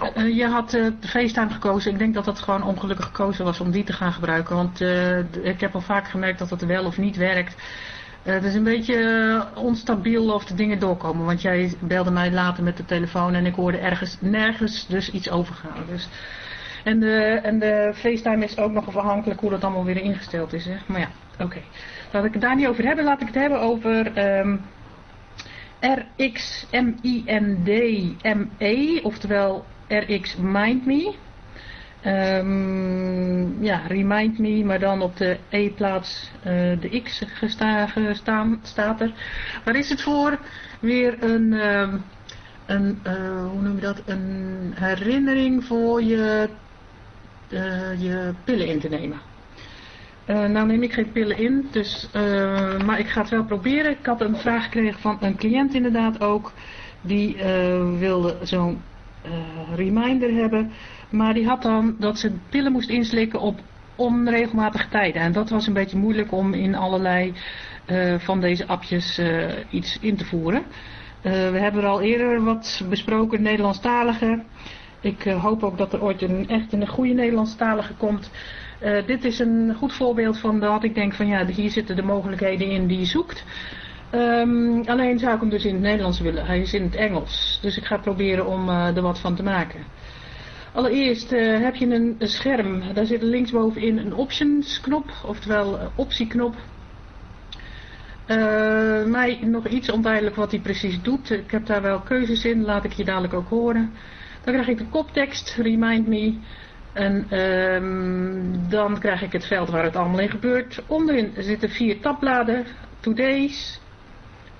Uh, je had uh, de FaceTime gekozen. Ik denk dat dat gewoon ongelukkig gekozen was om die te gaan gebruiken. Want uh, ik heb al vaak gemerkt dat het wel of niet werkt. het is een beetje onstabiel of de dingen doorkomen. Want jij belde mij later met de telefoon en ik hoorde ergens nergens dus iets overgaan. Dus, en, de, en de FaceTime is ook nog afhankelijk hoe dat allemaal weer ingesteld is. Hè? Maar ja, oké. Okay. Laat ik het daar niet over hebben. Laat ik het hebben over... Um, RXMINDME, oftewel RX Mind Me. Um, ja, Remind Me, maar dan op de E-plaats uh, de X gestaan, staat er. Waar is het voor? Weer een, uh, een uh, hoe noem je dat? Een herinnering voor je, je pillen in te nemen. Nou neem ik geen pillen in, dus, maar ik ga het wel proberen. Ik had een vraag gekregen van een cliënt inderdaad ook. Die wilde zo'n reminder hebben. Maar die had dan dat ze pillen moest inslikken op onregelmatige tijden. En dat was een beetje moeilijk om in allerlei uh, van deze appjes uh, iets in te voeren. we hebben er al eerder wat besproken, Nederlandstalige. Ik hoop ook dat er ooit een echt een goede Nederlandstalige komt. dit is een goed voorbeeld van dat ik denk van ja, hier zitten de mogelijkheden in die je zoekt. Um, alleen zou ik hem dus in het Nederlands willen. Hij is in het Engels. Dus ik ga proberen om uh, er wat van te maken. Allereerst uh, heb je een, scherm. Daar zit linksbovenin een options knop. Oftewel uh, optieknop. mij nog iets onduidelijk wat hij precies doet. Ik heb daar wel keuzes in. Laat ik je dadelijk ook horen. Dan krijg ik de koptekst. Remind me. En um, dan krijg ik het veld waar het allemaal in gebeurt. Onderin zitten vier tabbladen. Today's.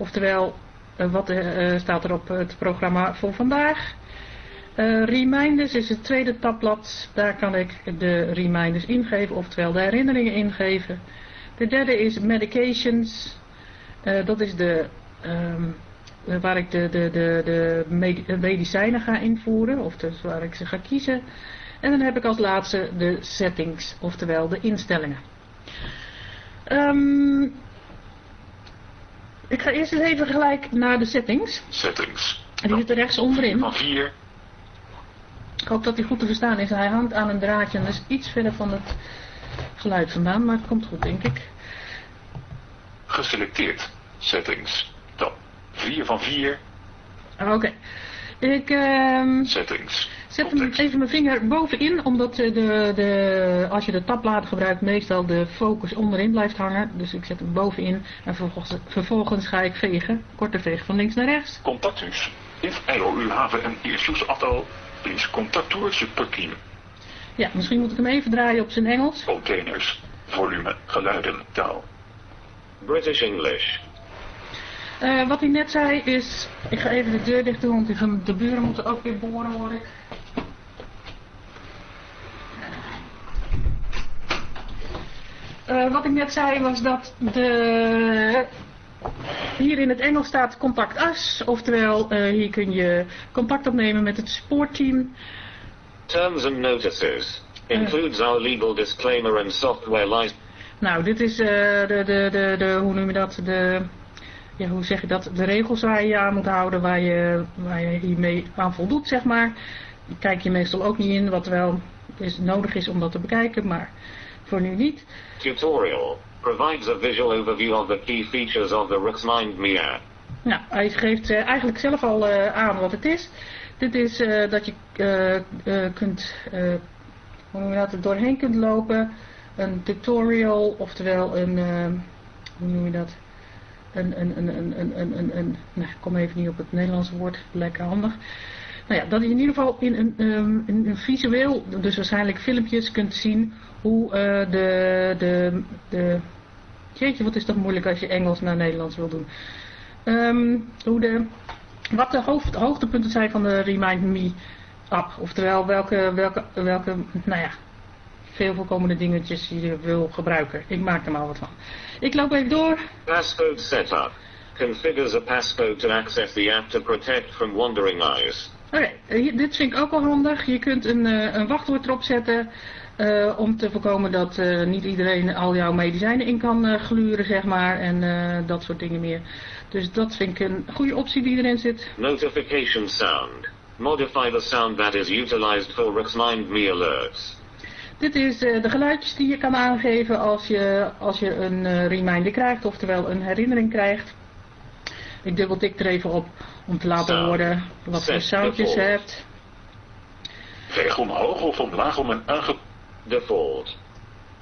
Oftewel, uh, wat uh, staat er op het programma voor vandaag? Reminders is het tweede tabblad. Daar kan ik de reminders ingeven, oftewel de herinneringen ingeven. De derde is medications. dat is de, um, waar ik de, de, de, de medicijnen ga invoeren, of dus waar ik ze ga kiezen. En dan heb ik als laatste de settings, oftewel de instellingen. Um, ik ga eerst eens even gelijk naar de settings. Settings. En die zit er rechts onderin. Van 4. Ik hoop dat hij goed te verstaan is. Hij hangt aan een draadje en is iets verder van het geluid vandaan, maar het komt goed denk ik. Geselecteerd. Settings. Dan 4 van 4. Ah, oké. Ik uh, Settings. Zet hem even mijn vinger bovenin, omdat de, de, als je de tabbladen gebruikt meestal de focus onderin blijft hangen. Dus ik zet hem bovenin en vervolgens, vervolgens ga ik vegen, korte vegen van links naar rechts. Contactus. If error u have en issues at all, please contact our support team. Ja, misschien moet ik hem even draaien op zijn Engels. Containers, volume, geluiden, taal. British English. Uh, wat hij net zei is, ik ga even de deur dicht doen, want de buren moeten ook weer boren hoor ik. Uh, wat ik net zei was dat de, hier in het Engels staat contact us, oftewel uh, hier kun je contact opnemen met het spoorteam. Terms and notices includes our legal disclaimer and software license. Nou, dit is de, de, de, de, hoe noem je dat, de ja, hoe zeg je dat, de regels waar je je aan moet houden, waar je, waar je hiermee aan voldoet, zeg maar. Die kijk je meestal ook niet in, wat wel is, nodig is om dat te bekijken, maar voor nu niet. Tutorial provides a visual overview of the key features of the Rexmind Me app. Nou, hij geeft uh, eigenlijk zelf al uh, aan wat het is. Dit is uh, dat je kunt, hoe noem je dat, er doorheen kunt lopen. Een tutorial, oftewel een, hoe noem je dat, een, een, een, een, een, een, een, een nou, ik kom even niet op het Nederlandse woord, lekker handig. Nou ja, dat je in ieder geval in een, um, in een visueel, dus waarschijnlijk filmpjes kunt zien hoe uh, de, de, de, jeetje wat is toch moeilijk als je Engels naar Nederlands wil doen. Um, hoe de, wat de hoofd, hoogtepunten zijn van de Remind Me app. Oftewel welke, welke, welke, nou ja, veel voorkomende dingetjes die je wil gebruiken. Ik maak er maar wat van. Ik loop even door. Passcode setup. Configures a passcode to access the app to protect from wandering eyes. Oké, eh, dit vind ik ook wel handig. Je kunt een, eh, een wachtwoord erop zetten eh, om te voorkomen dat eh, niet iedereen al jouw medicijnen in kan eh, gluren, zeg maar, en eh, dat soort dingen meer. Dus dat vind ik een goede optie die erin zit. Notification sound. Modify the sound that is utilized for Remind Me alerts. Dit is eh, de geluidjes die je kan aangeven als je, als je een eh, reminder krijgt, oftewel een herinnering krijgt. Ik dubbeltik er even op om te laten Sound. horen wat voor soundjes je hebt. Veeg omhoog of omlaag om een aange... Default.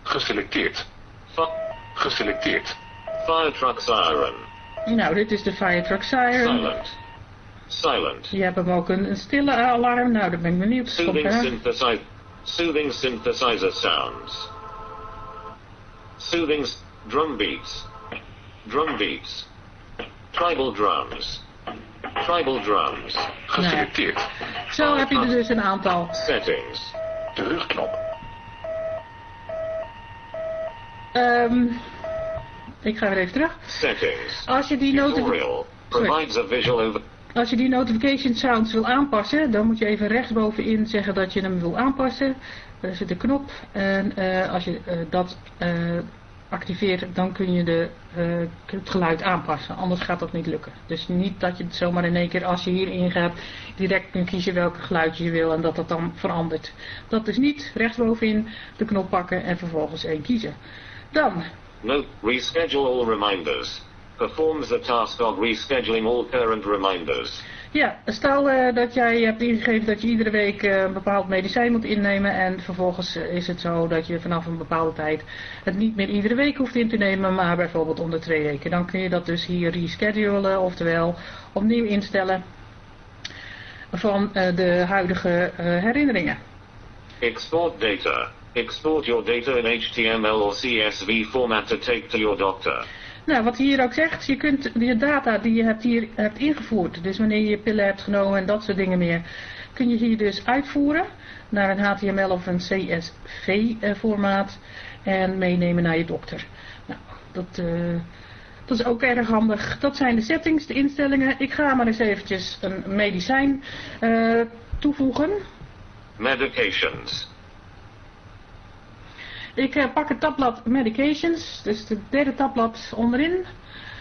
Geselecteerd. Fi- Geselecteerd. fire truck siren. Nou, dit is de Firetruck Siren. Silent. Silent. Je hebt hem ook een, een stille alarm. Nou, daar ben ik benieuwd. Soothing synthesizer. Soothing synthesizer sounds. Soothing drum beats. Drum beats. Tribal drums. Tribal drums. Geselecteerd. Zo heb je er dus een aantal. Settings. De Ehm, ik ga weer even terug. Als je die notificatie... Als je die notification sounds wil aanpassen, dan moet je even rechtsbovenin zeggen dat je hem wil aanpassen. Daar zit een knop en eh, als je eh, dat eh, activeert, dan kun je de, het geluid aanpassen. Anders gaat dat niet lukken. Dus niet dat je het zomaar in één keer, als je hierin gaat, direct kunt kiezen welke geluidje je wil en dat dat dan verandert. Dat is niet rechtsbovenin de knop pakken en vervolgens één kiezen. Dan, Note. Reschedule all reminders. Performs the task of rescheduling all current reminders. Ja, stel eh, dat jij hebt ingegeven dat je iedere week eh, een bepaald medicijn moet innemen en vervolgens eh, is het zo dat je vanaf een bepaalde tijd het niet meer iedere week hoeft in te nemen, maar bijvoorbeeld om de twee weken. Dan kun je dat dus hier reschedulen, oftewel opnieuw instellen van de huidige herinneringen. Export data. Export your data in HTML or CSV format to take to your doctor. Nou, wat hij hier ook zegt, je kunt je data die je hebt hier hebt ingevoerd, dus wanneer je je pillen hebt genomen en dat soort dingen meer, kun je hier dus uitvoeren naar een HTML of een CSV eh, formaat en meenemen naar je dokter. Nou, dat, eh, dat is ook erg handig. Dat zijn de settings, de instellingen. Ik ga maar eens eventjes een medicijn eh, toevoegen. Medications. Ik eh, pak het tabblad Medications, dus het derde tabblad onderin.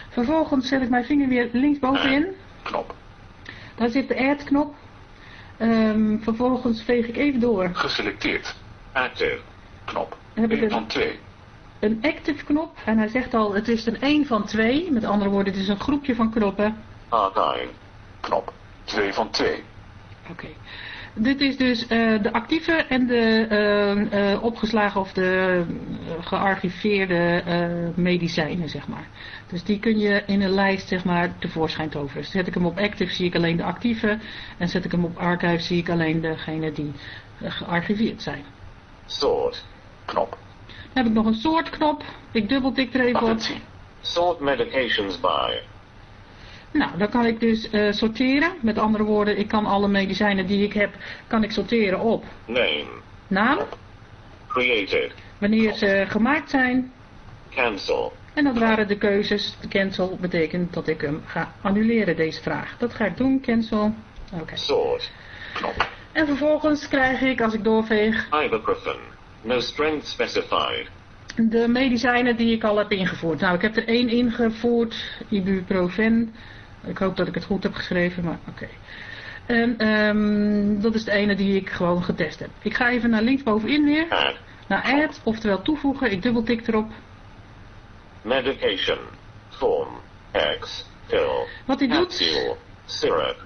Vervolgens zet ik mijn vinger weer linksbovenin. Knop. Daar zit de add knop. Ehm, vervolgens veeg ik even door. Geselecteerd. Active. Knop. Heb ik 1 een- van 2. Een active knop. En hij zegt al, het is een 1 van 2. Met andere woorden, het is een groepje van knoppen. Archive. Knop. 2 van 2. Oké. Dit is dus eh, de actieve en de eh, eh, opgeslagen of de gearchiveerde eh, medicijnen, zeg maar. Dus die kun je in een lijst, zeg maar, tevoorschijn toveren. Zet ik hem op active, zie ik alleen de actieve. En zet ik hem op archive, zie ik alleen degene die gearchiveerd zijn. Sort. Knop. Dan heb ik nog een soort knop. Ik dubbeltik er even op. Sort medications by. Nou, dan kan ik dus eh, sorteren. Met andere woorden, ik kan alle medicijnen die ik heb, kan ik sorteren op Name. naam, Created. wanneer ze gemaakt zijn. Cancel. En dat waren de keuzes. Cancel betekent dat ik hem ga annuleren, deze vraag. Dat ga ik doen, cancel. Oké. Sort. Knop. En vervolgens krijg ik, als ik doorveeg, Ibuprofen. No strength specified. de medicijnen die ik al heb ingevoerd. Nou, ik heb er één ingevoerd, ibuprofen. Ik hoop dat ik het goed heb geschreven, maar oké. En ehm, dat is de ene die ik gewoon getest heb. Ik ga even naar linksbovenin weer. Naar add, oftewel toevoegen. Ik dubbeltik erop. Medication. Form. X. Pill. Wat hij doet. Syrup.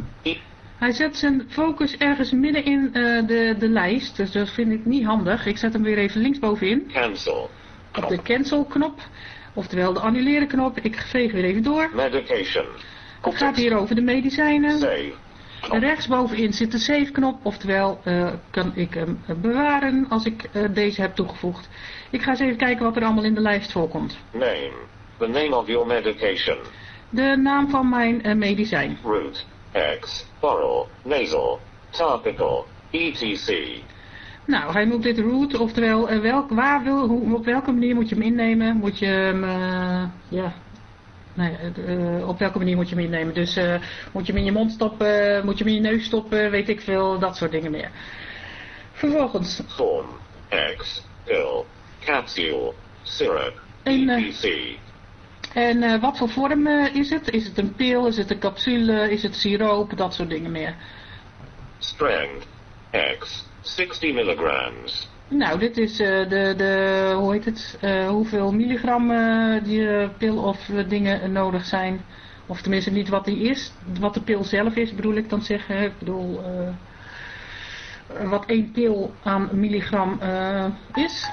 Hij zet zijn focus ergens midden in eh, de, de lijst. Dus dat vind ik niet handig. Ik zet hem weer even linksbovenin. Cancel. Op de cancel knop. Oftewel de annuleren knop. Ik veeg weer even door. Medication. Het gaat hier over de medicijnen. En rechtsbovenin zit de save knop. Oftewel eh, kan ik hem eh, bewaren als ik eh, deze heb toegevoegd. Ik ga eens even kijken wat er allemaal in de lijst voorkomt. Name. The name of your medication. De naam van mijn medicijn. Root. X. Oral. Nasal. Topical. etc. Nou, hij noemt dit route, oftewel welk, waar wil, hoe, op welke manier moet je hem innemen? Moet je hem, ja, nee, eh, op welke manier moet je hem innemen? Dus eh, moet je hem in je mond stoppen, moet je hem in je neus stoppen, weet ik veel, dat soort dingen meer. Vervolgens, Form, X, pill, capsule, syrup, En, eh, etc. en wat voor vorm is het? Is het een pil, is het een capsule, is het siroop, dat soort dingen meer. Strength, X, 60 milligrams. Nou, dit is eh, de, de, hoe heet het, eh, hoeveel milligram eh, die pil of dingen nodig zijn. Of tenminste niet wat die is, wat de pil zelf is bedoel ik dan zeggen. Ik bedoel, wat één pil aan milligram is.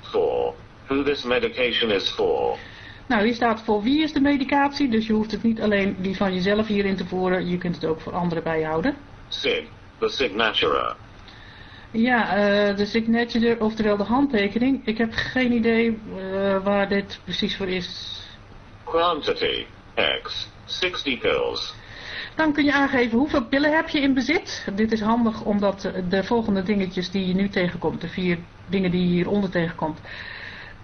For, who this medication is for. Nou, hier staat voor wie is de medicatie, dus je hoeft het niet alleen die van jezelf hierin te voeren, je kunt het ook voor anderen bijhouden. Sig, the signature. Ja, eh, de signature, oftewel de handtekening. Ik heb geen idee eh, waar dit precies voor is. Quantity, X, 60 pills. Dan kun je aangeven hoeveel pillen heb je in bezit. Dit is handig omdat de volgende dingetjes die je nu tegenkomt, de vier dingen die je hieronder tegenkomt.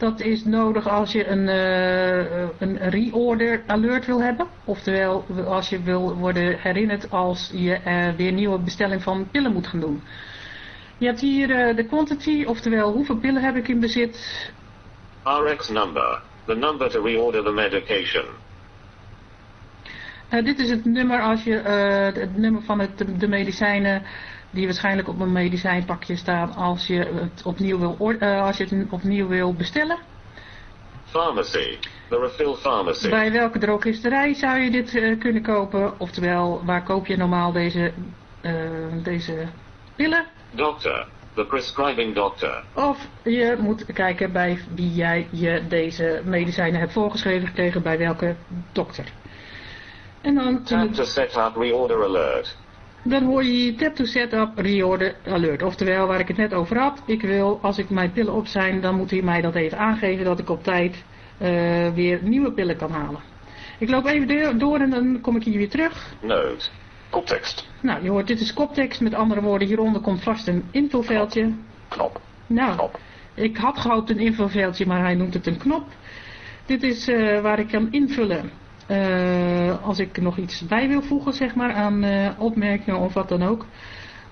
Dat is nodig als je een, eh, een reorder alert wil hebben. Oftewel als je wil worden herinnerd als je eh, weer nieuwe bestelling van pillen moet gaan doen. Je hebt hier eh, de quantity, oftewel hoeveel pillen heb ik in bezit. RX number, the number to reorder the medication. Eh, dit is het nummer als je eh, het nummer van het, de medicijnen die waarschijnlijk op een medicijnpakje staan als je het opnieuw wil, als je het opnieuw wil bestellen. Pharmacy, the refill pharmacy. Bij welke drogisterij zou je dit kunnen kopen? Oftewel, waar koop je normaal deze, deze pillen? Doctor, the prescribing doctor. Of je moet kijken bij wie jij je deze medicijnen hebt voorgeschreven gekregen, bij welke dokter. En dan, Tap to set up reorder alert. dan hoor je tap to set up reorder alert. Oftewel, waar ik het net over had, ik wil, als ik mijn pillen op zijn, dan moet hij mij dat even aangeven dat ik op tijd eh, weer nieuwe pillen kan halen. Ik loop even door- door en dan kom ik hier weer terug. Note. Koptekst. Nou, je hoort, dit is koptekst. Met andere woorden, hieronder komt vast een invulveldje. Knop. Nou, Knop. ik had gehoopt een invulveldje, maar hij noemt het een knop. Dit is eh, waar ik kan invullen. eh, als ik nog iets bij wil voegen, zeg maar, aan eh, opmerkingen of wat dan ook.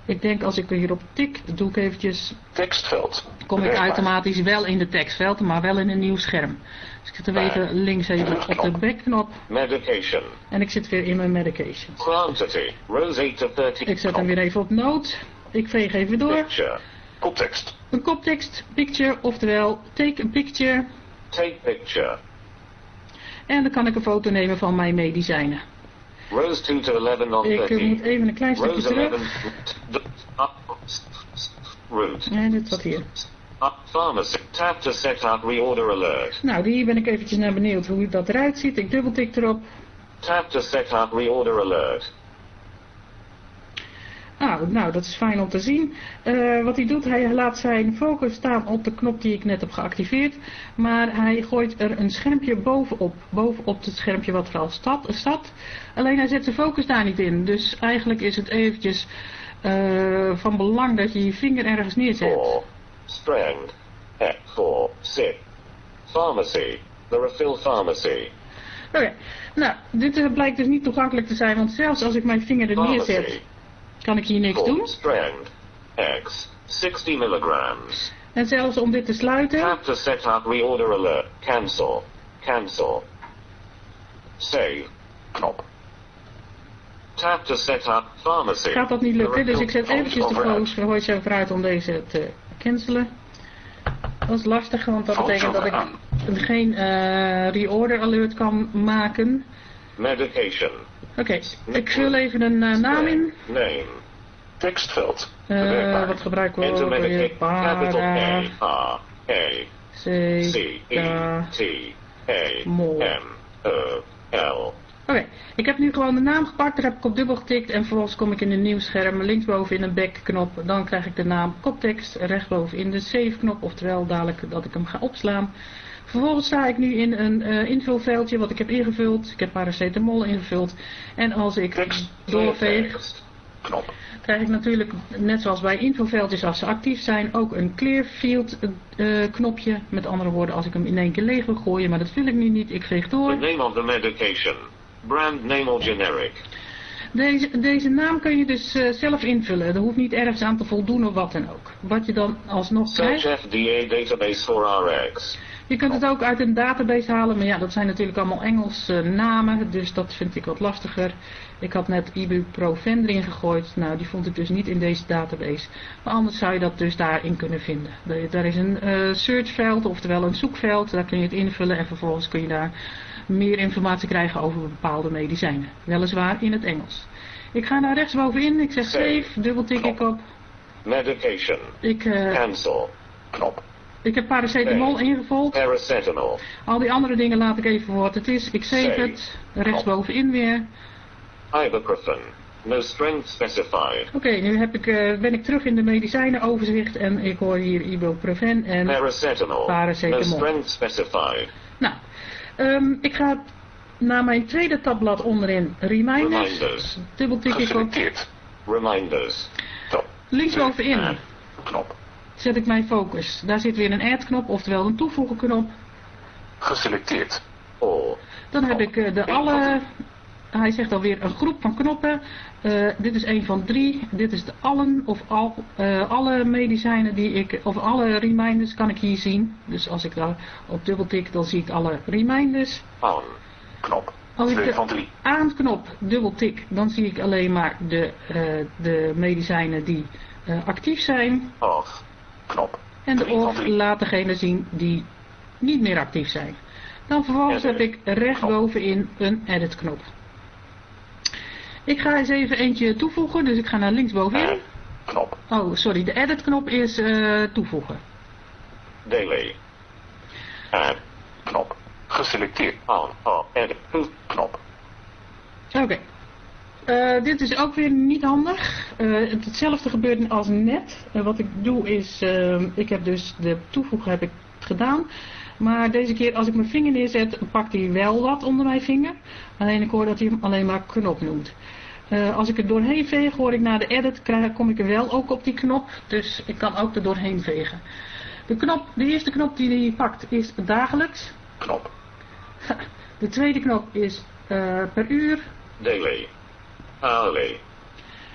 Ik denk als ik hierop tik, dat doe ik eventjes, Tekstveld. kom ik automatisch wel in de tekstveld, maar wel in een nieuw scherm. Dus ik zit er even links even op de backknop Medication. en ik zit weer in mijn medication. Quantity. Rows 8 to 30. Ik zet hem weer even op note. Ik veeg even door. Picture. Koptekst. Een koptekst, picture, oftewel take a picture. Take picture. En dan kan ik een foto nemen van mijn medicijnen. Rows 2 to 11 on Ik eh, 13. moet even een klein stukje Rows 11. terug. d- up, s- s- Route. En dit wat hier. Pharmacy. Tap to set up reorder alert. Nou, die ben ik eventjes naar benieuwd hoe dat eruit ziet. Ik dubbeltik erop. Tap to set up reorder alert. Ah, nou, dat is fijn om te zien. Eh, wat hij doet, hij laat zijn focus staan op de knop die ik net heb geactiveerd. Maar hij gooit er een schermpje bovenop. Bovenop het schermpje wat er al staat. staat. Alleen hij zet zijn focus daar niet in. Dus eigenlijk is het eventjes eh, van belang dat je je vinger ergens neerzet. 4. Strength. F 4. Sit. Pharmacy. The refill pharmacy. Oké, nou, dit eh, blijkt dus niet toegankelijk te zijn, want zelfs als ik mijn vinger er neerzet, kan ik hier niks doen. strength. X. 60 milligrams. En zelfs om dit te sluiten, Tap to set up reorder alert. Cancel. Cancel. Save. Knop. Tap to set up pharmacy. gaat dat niet lukken. Dus ik zet eventjes de voice over uit om deze te cancelen. Dat is lastig, want dat betekent dat ik geen eh, reorder alert kan maken. Medication. Oké, ik vul even een eh, naam in. Name. Tekstveld. Eh, wat gebruiken we ook weer? Capital A. A. A. C, C. E. K. T. A. M. O. L. Oké, ik heb nu gewoon de naam gepakt, daar heb ik op dubbel getikt en vervolgens kom ik in een nieuw scherm, linksboven in een backknop, dan krijg ik de naam koptekst, rechtsboven in de save knop, oftewel dadelijk dat ik hem ga opslaan. Vervolgens sta ik nu in een eh, invulveldje wat ik heb ingevuld, ik heb paracetamol ingevuld en als ik Tekst. doorveeg. Knop. krijg ik natuurlijk, net zoals bij infoveldjes als ze actief zijn, ook een clear field eh, knopje. Met andere woorden, als ik hem in één keer leeg wil gooien, maar dat wil ik nu niet, ik veeg The door. name of the medication. Brand name or generic. Deze, deze naam kun je dus eh, zelf invullen. Er hoeft niet ergens aan te voldoen of wat dan ook. Wat je dan alsnog Search krijgt. FDA database for RX. Je kunt het ook uit een database halen, maar ja, dat zijn natuurlijk allemaal Engelse namen, dus dat vind ik wat lastiger. Ik had net ibuprofen erin gegooid, nou die vond ik dus niet in deze database. Maar anders zou je dat dus daarin kunnen vinden. Daar- Daar is een eh, searchveld, oftewel een zoekveld, daar kun je het invullen en vervolgens kun je daar meer informatie krijgen over bepaalde medicijnen. Weliswaar in het Engels. Ik ga naar rechtsbovenin, ik zeg Save. save, dubbel tik ik op. Medication. Ik, eh, Cancel. Knop. ik heb paracetamol ingevuld. Paracetamol. Al die andere dingen laat ik even voor wat het is. Ik save Save. het. Rechtsbovenin weer. Ibuprofen. No strength specified. Oké, nu heb ik, eh, ben ik terug in de medicijnenoverzicht en ik hoor hier ibuprofen en... Paracetamol. Paracetamol. No strength specified. Nou, ehm, ik ga naar mijn tweede tabblad onderin. Reminders. Reminders. Dubbel tik ik op. Reminders. Top. Linksbovenin Knop. zet ik mijn focus. Daar zit weer een add knop, oftewel een toevoegen knop. Geselecteerd. All. Dan heb ik eh, de alle... Hij zegt alweer een groep van knoppen. Eh, dit is een van drie. Dit is de allen of al, eh, alle medicijnen die ik, of alle reminders kan ik hier zien. Dus als ik daar op dubbel tik, dan zie ik alle reminders. On. Knop. Als ik 2 de van 3. aan-knop dubbel tik, dan zie ik alleen maar de, eh, de medicijnen die actief zijn. Off. Knop. En de laat degene zien die niet meer actief zijn. Dan vervolgens heb ik rechtsbovenin een edit knop. Ik ga eens even eentje toevoegen, dus ik ga naar linksbovenin. Knop. Oh, sorry, de edit knop is eh, toevoegen. Daily. Add. Knop. Geselecteerd. On. Off. Edit. Poof. Knop. Oké. Eh, dit is ook weer niet handig. Eh, het- hetzelfde gebeurt als net. Wat ik doe is, ik heb dus de toevoegen heb ik gedaan. Maar deze keer als ik mijn vinger neerzet, pakt hij wel wat onder mijn vinger. Alleen ik hoor dat hij hem alleen maar knop noemt. Eh, als ik er doorheen veeg, hoor ik naar de edit, krijg, kom ik er wel ook op die knop. Dus ik kan ook er doorheen vegen. De, knop, de eerste knop die hij pakt is dagelijks. Knop. De tweede knop is eh, per uur. Daily. Hourly.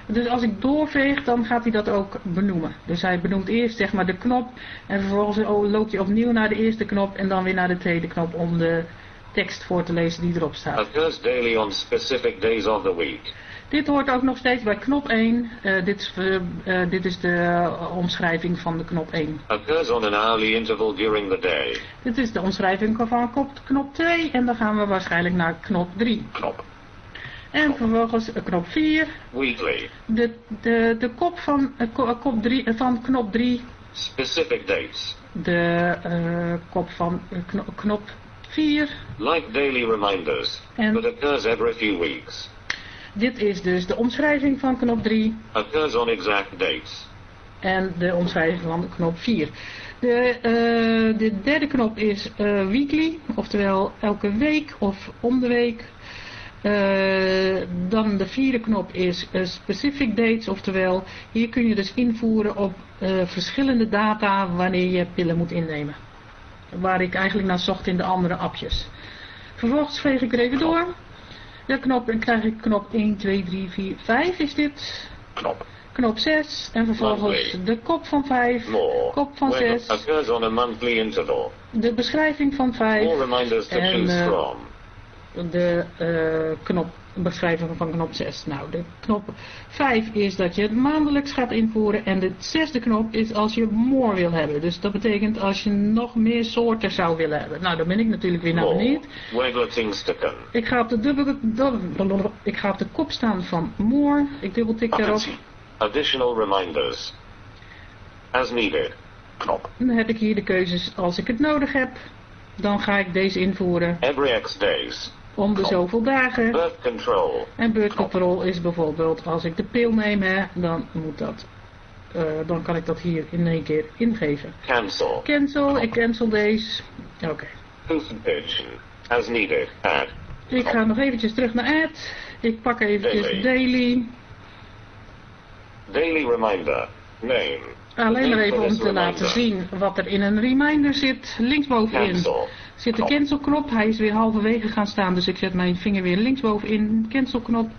Dus als ik doorveeg, dan gaat hij dat ook benoemen. Dus hij benoemt eerst zeg maar de knop en vervolgens oh, loopt hij opnieuw naar de eerste knop en dan weer naar de tweede knop om de tekst voor te lezen die erop staat. Occurs daily on specific days of the week. Dit hoort ook nog steeds bij knop 1. Eh, dit, is, eh, dit is de omschrijving van de knop 1. Occurs on an hourly interval during the day. Dit is de omschrijving van knop, knop 2 en dan gaan we waarschijnlijk naar knop 3. Knop. En vervolgens knop 4. Weekly. De, de, de kop van, ko- kop 3, eh, van knop 3 Specific dates. de kop van eh, kno- knop 4. Like daily reminders. And- But occurs every few weeks. Dit is dus de omschrijving van knop 3 Occurs on exact dates. en de omschrijving van knop 4. De, eh, de derde knop is eh, weekly, oftewel elke week of om de week. Eh, dan de vierde knop is specific dates, oftewel hier kun je dus invoeren op verschillende data wanneer je pillen moet innemen. Waar ik eigenlijk naar zocht in de andere appjes. Vervolgens veeg ik er even door. De knop, dan krijg ik knop 1, 2, 3, 4, 5 is dit. Knop. Knop 6 en vervolgens de kop van 5. More. Kop van When 6. Occurs on a monthly interval. De beschrijving van 5. More reminders to En, choose eh, from. de eh, knop, beschrijving van knop 6. Nou, de knop 5 is dat je het maandelijks gaat invoeren. En de zesde knop is als je more wil hebben. Dus dat betekent als je nog meer soorten zou willen hebben. Nou, dan ben ik natuurlijk weer naar benieuwd. Weglertingstukken. Ik ga op de dubbele, dubbele- ik ga op de kop staan van more. Ik dubbeltik daarop. Additional reminders. As needed. Knop. Dan heb ik hier de keuzes als ik het nodig heb. Dan ga ik deze invoeren Every X days. Om de zoveel dagen. Birth control. En birth control is bijvoorbeeld als ik de pil neem, hè, dan moet dat. eh, dan kan ik dat hier in één keer ingeven. Cancel. Cancel, ik cancel deze. Oké. Percentage. As needed. Add. Ik ga nog eventjes terug naar add. Ik pak eventjes Daily. daily. Daily reminder. Name. Alleen maar even om te laten zien wat er in een reminder zit. Linksbovenin Cancel. Zit de Knop. cancelknop. Hij is weer halverwege gaan staan, dus ik zet mijn vinger weer linksbovenin. Cancelknop,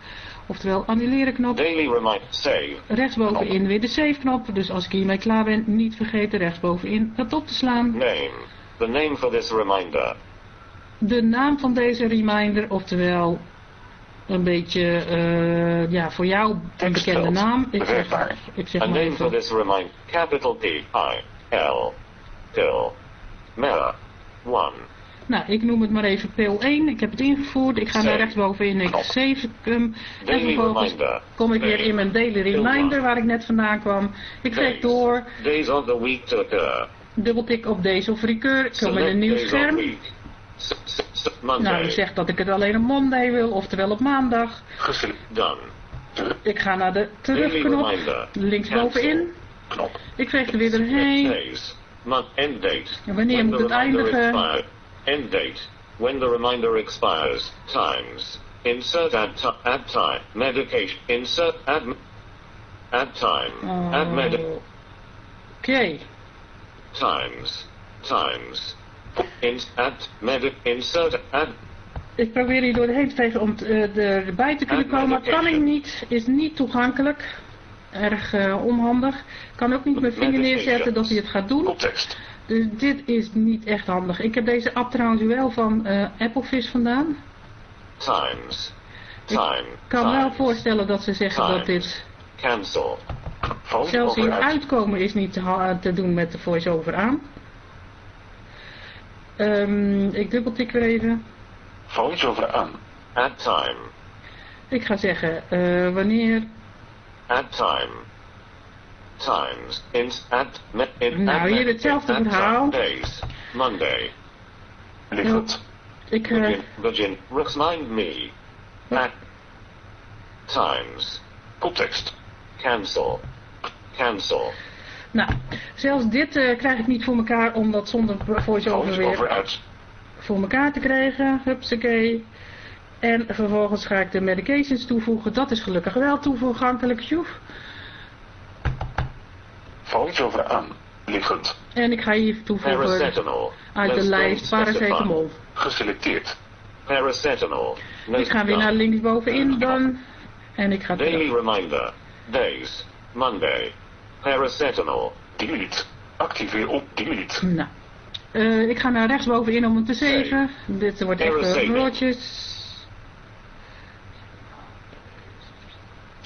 oftewel annuleren knop. Daily reminder. Save. Rechtsbovenin weer de save knop. Dus als ik hiermee klaar ben, niet vergeten rechtsbovenin het op te slaan. Name. The name for this reminder. De naam van deze reminder, oftewel een beetje eh, ja, voor jou een bekende naam. Ik zeg, ik zeg A maar name for this reminder. Capital P I L. Till. Mela. 1. Nou, ik noem het maar even pil 1. Ik heb het ingevoerd. Ik ga naar Knop. save hem. En Daily vervolgens kom ik weer in mijn daily reminder waar ik net vandaan kwam. Ik trek Days. door. Days of the week to occur. Dubbeltik op deze of recur. Ik kom in Select een nieuw scherm. Nou, die zegt dat ik het alleen op Monday wil, oftewel op maandag. Done. Ik ga naar de terugknop. Linksbovenin. Knop. Ik veeg er weer doorheen. Month. End date. Wanneer When moet the het reminder eindigen? expired. End date. When the reminder expires. Times. Insert add, ti- add time. Medication. Insert add. m- Add time. Add med. Oh. Oké. Times. Times. Ins add medic. Insert add. Ik probeer hier doorheen te vegen om t- eh, er- erbij te kunnen komen. Kan ik niet. Is niet toegankelijk. Erg eh, onhandig. Kan ook niet mijn vinger neerzetten dat hij het gaat doen. Koptekst. Dus dit is niet echt handig. Ik heb deze app trouwens wel van eh Applefish vandaan. Times. Ik kan wel voorstellen dat ze zeggen dat dit Cancel. Phone zelfs in uitkomen is niet te, te doen met de voice-over aan. Ehm, ik dubbeltik weer even. Voice over aan. Add time. Ik ga zeggen eh, wanneer Add time. Times. Ins add. Me, in, Nou, hier hetzelfde verhaal. Days. Monday. Liggend. ik eh, Begin. Begin. Remind me. Add. Times. Koptekst. Cancel. Cancel. Nou, zelfs dit eh, krijg ik niet voor elkaar om dat zonder voice-over Voice over weer uit. voor elkaar te krijgen. Hupsakee. En vervolgens ga ik de medications toevoegen. Dat is gelukkig wel toegankelijk. Sjoef. Voice over aan. Liggend. En ik ga hier toevoegen Paracetamol. uit de lijst paracetamol. Geselecteerd. Paracetamol. No Ik ga weer naar linksbovenin dan. En ik ga Daily terug. reminder. Days. Monday. Paracetamol. Delete. Activeer op delete. Nou. Eh, ik ga naar rechtsbovenin om hem te zeven. Dit wordt echt saving. rotjes.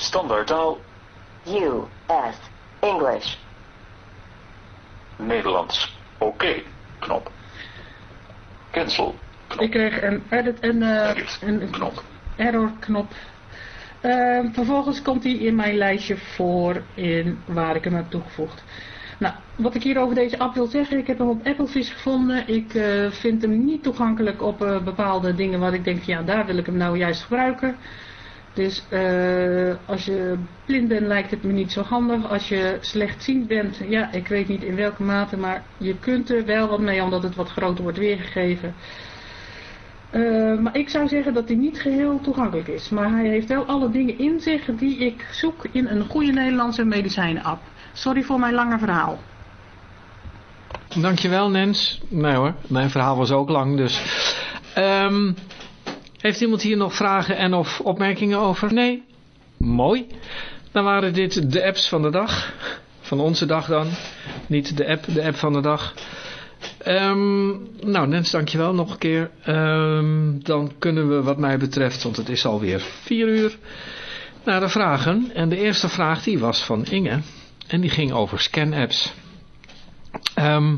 Standaardtaal U.S. English. Nederlands. Oké. Knop. Cancel. Knop. Ik kreeg een edit en eh, Edit. een, een Knop. error knop. Ehm, vervolgens komt hij in mijn lijstje voor in waar ik hem heb toegevoegd. Nou, wat ik hier over deze app wil zeggen, ik heb hem op Applefish gevonden. Ik eh, vind hem niet toegankelijk op eh, bepaalde dingen waar ik denk, ja, daar wil ik hem nou juist gebruiken. Dus eh, als je blind bent lijkt het me niet zo handig. Als je slechtziend bent, ja, ik weet niet in welke mate, maar je kunt er wel wat mee omdat het wat groter wordt weergegeven. Eh, maar ik zou zeggen dat hij niet geheel toegankelijk is. Maar hij heeft wel alle dingen in zich die ik zoek in een goede Nederlandse medicijnen-app. Sorry voor mijn lange verhaal. Dankjewel Nens. Nee hoor, mijn verhaal was ook lang dus. Ehm, heeft iemand hier nog vragen en of opmerkingen over? Nee? Mooi. Dan waren dit de apps van de dag. Van onze dag dan. Niet de app, de app van de dag. Ehm, nou Nens, dankjewel nog een keer. Ehm, dan kunnen we wat mij betreft, want het is alweer vier uur, naar de vragen. En de eerste vraag die was van Inge. En die ging over scan-apps. Ehm,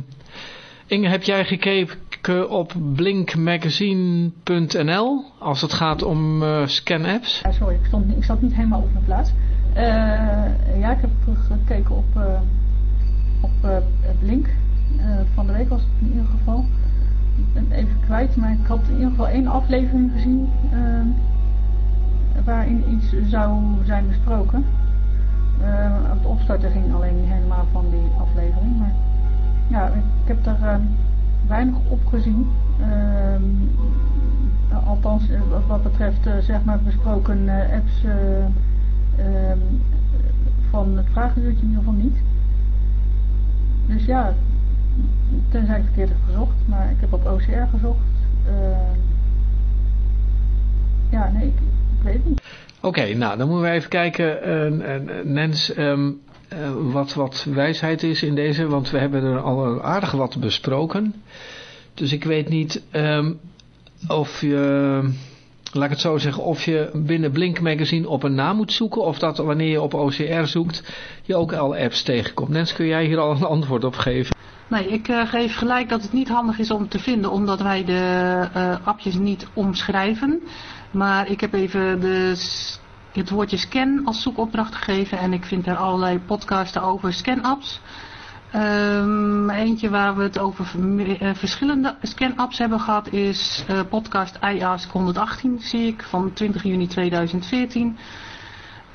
Inge, heb jij gekeken op blinkmagazine.nl als het gaat om eh, scan-apps? Sorry, ik, stond, ik zat niet helemaal op mijn plaats. Eh, ja, ik heb gekeken op, eh, op het link. Eh, van de week was het in ieder geval. Ik ben even kwijt, maar ik had in ieder geval één aflevering gezien. waarin iets zou zijn besproken. Het opstarten ging alleen helemaal van die aflevering. Maar ja, ik heb er eh, weinig op gezien. Ehm, althans, eh, wat- betreft eh, zeg maar besproken eh, apps, eh, ehm, van het vragenuurtje in ieder geval niet. Dus ja, tenzij ik verkeerd heb gezocht, maar ik heb op OCR gezocht. Ja, nee, ik, weet het niet. Oké, nou dan moeten we even kijken, Nens, um, wat, wat wijsheid is in deze, want we hebben er al aardig wat besproken. Dus ik weet niet um, of je, laat ik het zo zeggen, of je binnen Blink Magazine op een naam moet zoeken, of dat wanneer je op OCR zoekt, je ook al apps tegenkomt. Nens, kun jij hier al een antwoord op geven? Nee, ik uh, geef gelijk dat het niet handig is om te vinden, omdat wij de uh, appjes niet omschrijven. Maar ik heb even de, het woordje scan als zoekopdracht gegeven en ik vind er allerlei podcasten over scan-apps. Um, eentje waar we het over uh, verschillende scan-apps hebben gehad is uh, podcast IASK 118, zie ik, van 20 juni 2014.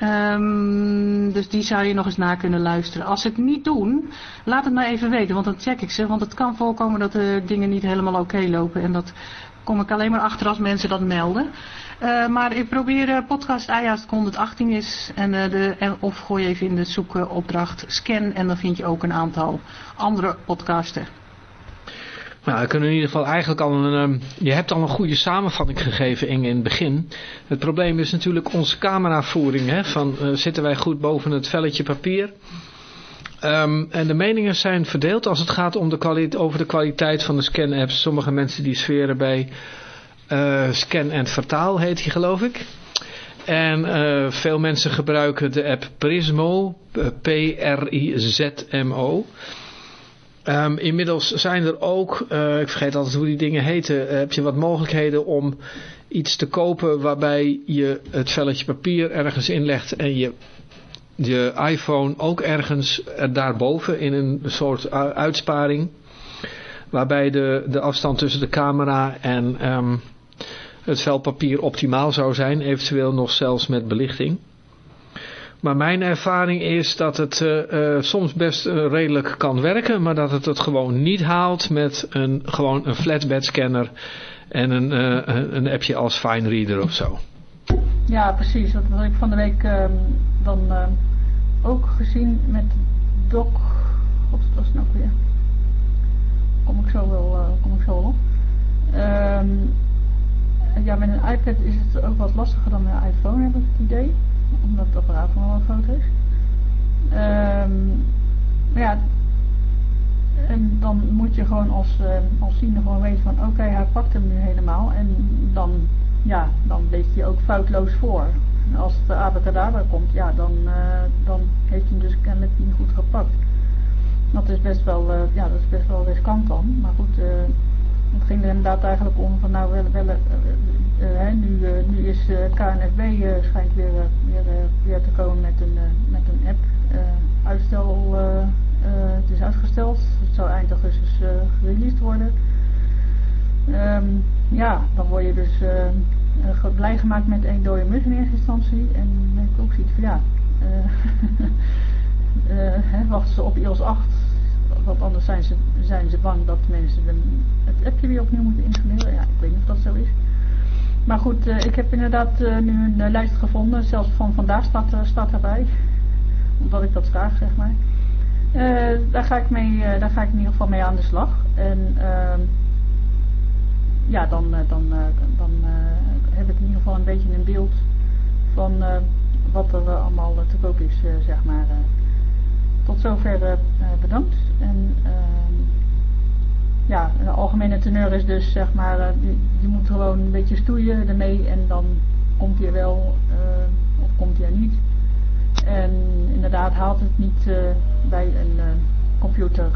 Um, dus die zou je nog eens na kunnen luisteren. Als ze het niet doen, laat het maar even weten, want dan check ik ze. Want het kan voorkomen dat de dingen niet helemaal oké lopen. En dat kom ik alleen maar achter als mensen dat melden. Uh, maar ik probeer uh, podcast AJA's 118 is. En, uh, de, of gooi even in de zoekopdracht scan. En dan vind je ook een aantal andere podcasten. Nou, we kunnen in ieder geval eigenlijk al een... Um, je hebt al een goede samenvatting gegeven, Inge, in het begin. Het probleem is natuurlijk onze cameravoering. Hè, van, zitten wij goed boven het velletje papier? Um, en de meningen zijn verdeeld als het gaat om de over de kwaliteit van de scan-apps. Sommige mensen die sferen bij uh, Scan en Vertaal, heet die geloof ik. En uh, veel mensen gebruiken de app Prismo, P-R-I-Z-M-O. Um, inmiddels zijn er ook, ik vergeet altijd hoe die dingen heten, heb je wat mogelijkheden om iets te kopen waarbij je het velletje papier ergens inlegt en je, je iPhone ook ergens daarboven in een soort uitsparing. Waarbij de, de afstand tussen de camera en um, het vel papier optimaal zou zijn, eventueel nog zelfs met belichting. Maar mijn ervaring is dat het uh, uh, soms best uh, redelijk kan werken, maar dat het het gewoon niet haalt met een, gewoon een flatbed scanner en een, een appje als Fine Reader of zo. Ja, precies. Dat had ik van de week ehm, dan ehm, ook gezien met Doc. Wat was het nou weer? Kom ik zo wel, kom ik zo wel op. Um, ja, met een iPad is het ook wat lastiger dan met een iPhone, heb ik het idee omdat het apparaat van wel groot is. Um, maar ja, en dan moet je gewoon als, uh, als ziende gewoon weten van oké, hij pakt hem nu helemaal en dan, ja, dan leest hij ook foutloos voor. En als de abacadabra komt, ja, dan, uh, dan heeft hij hem dus kennelijk niet goed gepakt. Dat is best wel, uh, ja, dat is best wel riskant dan, maar goed, het ging er inderdaad eigenlijk om van nou, wel, wel, uh, nu, uh, nu is KNFB schijnt weer, weer, weer te komen met een, met een app. uitstel, het is uitgesteld. Het zou eind augustus gereleased worden. Um, ja, dan word je dus blij gemaakt met één dode mus in eerste instantie. En dan heb ik ook zoiets van ja, wachten ze op iOS 8 want anders zijn ze, zijn ze bang dat mensen de, het appje weer opnieuw moeten installeren. Ja, ik weet niet of dat zo is. Maar goed, uh, ik heb inderdaad uh, nu een uh, lijst gevonden. Zelfs van vandaag staat, staat erbij. Omdat ik dat vraag, zeg maar. daar, ga ik mee, daar ga ik in ieder geval mee aan de slag. En ehm, ja, dan, dan, dan heb ik in ieder geval een beetje een beeld van wat er allemaal te koop is, zeg maar tot zover uh, bedankt. En uh, ja, de algemene teneur is dus zeg maar, je, je, moet gewoon een beetje stoeien ermee en dan komt hij wel of komt hij niet. En inderdaad haalt het niet bij een computer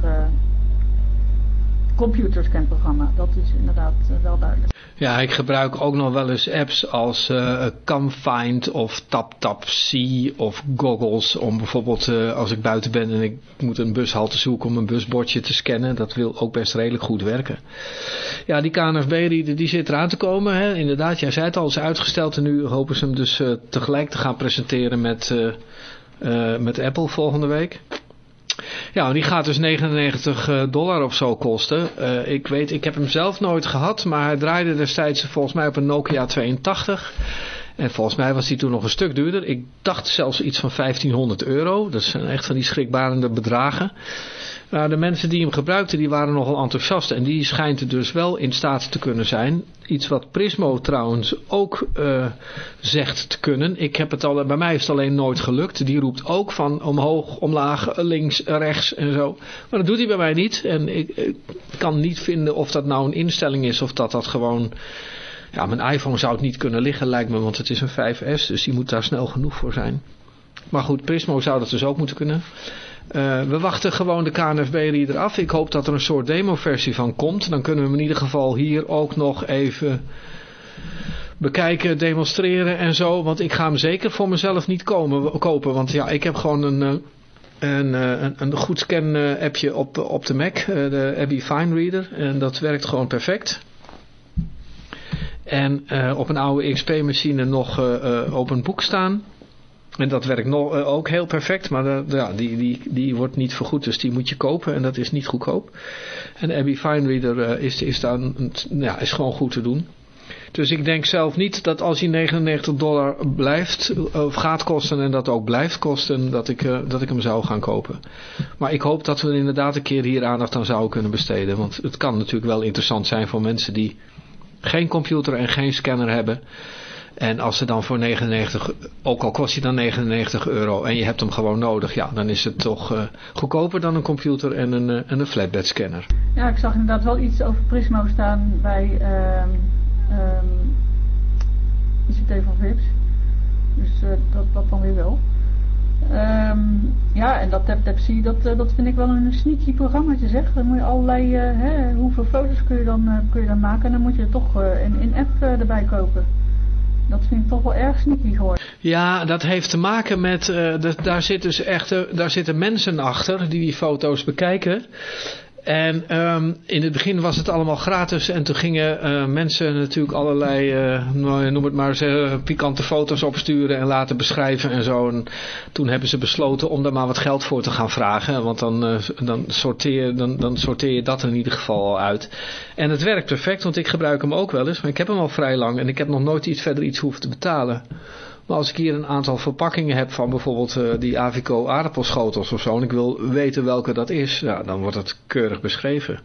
computerscanprogramma. Dat is inderdaad wel duidelijk. Ja, ik gebruik ook nog wel eens apps als uh, Camfind of TapTapC of Goggles om bijvoorbeeld uh, als ik buiten ben en ik moet een bushalte zoeken om een busbordje te scannen. Dat wil ook best redelijk goed werken. Ja, die KNFB-reader die zit eraan te komen. Hè. Inderdaad, jij zei het al, is uitgesteld en nu hopen ze hem dus uh, tegelijk te gaan presenteren met, met Apple volgende week. Ja, die gaat dus 99 eh, dollar of zo kosten. Uh, ik weet, ik heb hem zelf nooit gehad, maar hij draaide destijds volgens mij op een Nokia 82. En volgens mij was die toen nog een stuk duurder. Ik dacht zelfs iets van 1500 euro. Dat zijn echt van die schrikbarende bedragen. Nou, de mensen die hem gebruikten, die waren nogal enthousiast. En die schijnt dus wel in staat te kunnen zijn. Iets wat Prismo trouwens ook uh, zegt te kunnen. Ik heb het al, bij mij is het alleen nooit gelukt. Die roept ook van omhoog, omlaag, links, rechts en zo. Maar dat doet hij bij mij niet. En ik, ik kan niet vinden of dat nou een instelling is of dat dat gewoon... Ja, mijn iPhone zou het niet kunnen liggen lijkt me, want het is een 5S. Dus die moet daar snel genoeg voor zijn. Maar goed, Prismo zou dat dus ook moeten kunnen. Uh, we wachten gewoon de KNFB-reader af. Ik hoop dat er een soort demo-versie van komt. Dan kunnen we hem in ieder geval hier ook nog even bekijken, demonstreren en zo. Want ik ga hem zeker voor mezelf niet komen, kopen. Want ja, ik heb gewoon een, eh, een, eh, een, een goed scan-appje op, op de Mac. De Abby Fine Reader. En dat werkt gewoon perfect. En op een oude XP-machine nog uh, open boek staan. En dat werkt nog, uh, ook heel perfect, maar de, ja, die, die, die wordt niet vergoed, dus die moet je kopen en dat is niet goedkoop. En Abby Fine Reader uh, is, is, dan, ja, is gewoon goed te doen. Dus ik denk zelf niet dat als hij 99 dollar blijft, of gaat kosten en dat ook blijft kosten, dat ik, dat ik hem zou gaan kopen. Maar ik hoop dat we inderdaad een keer hier aandacht aan zouden kunnen besteden. Want het kan natuurlijk wel interessant zijn voor mensen die geen computer en geen scanner hebben. En als ze dan voor 99, ook al kost hij dan 99 euro en je hebt hem gewoon nodig, ja, dan is het toch uh, goedkoper dan een computer en een, en een flatbed scanner. Ja, ik zag inderdaad wel iets over Prismo staan bij um, ICT van Vips. Dus uh, dat, dat dan weer wel. Um, ja, en dat TapTapC, dat, dat vind ik wel een sneaky programmaatje zeg. Dan moet je allerlei, hè, hoeveel foto's kun je dan, kun je dan maken en dan moet je er toch een in-app erbij kopen. Dat vind ik toch wel erg sneaky geworden. Ja, dat heeft te maken met, uh, dat, daar, zit dus echt, daar zitten mensen achter die die foto's bekijken. En um, in het begin was het allemaal gratis en toen gingen uh, mensen natuurlijk allerlei, uh, noem het maar uh, pikante foto's opsturen en laten beschrijven en zo. En toen hebben ze besloten om daar maar wat geld voor te gaan vragen, want dan, dan, sorteer, dan, dan sorteer je dat in ieder geval al uit. En het werkt perfect, want ik gebruik hem ook wel eens, maar ik heb hem al vrij lang en ik heb nog nooit iets verder iets hoeven te betalen. Als ik hier een aantal verpakkingen heb van bijvoorbeeld uh, die Avico aardappelschotels of zo. En ik wil weten welke dat is. Ja, dan wordt het keurig beschreven.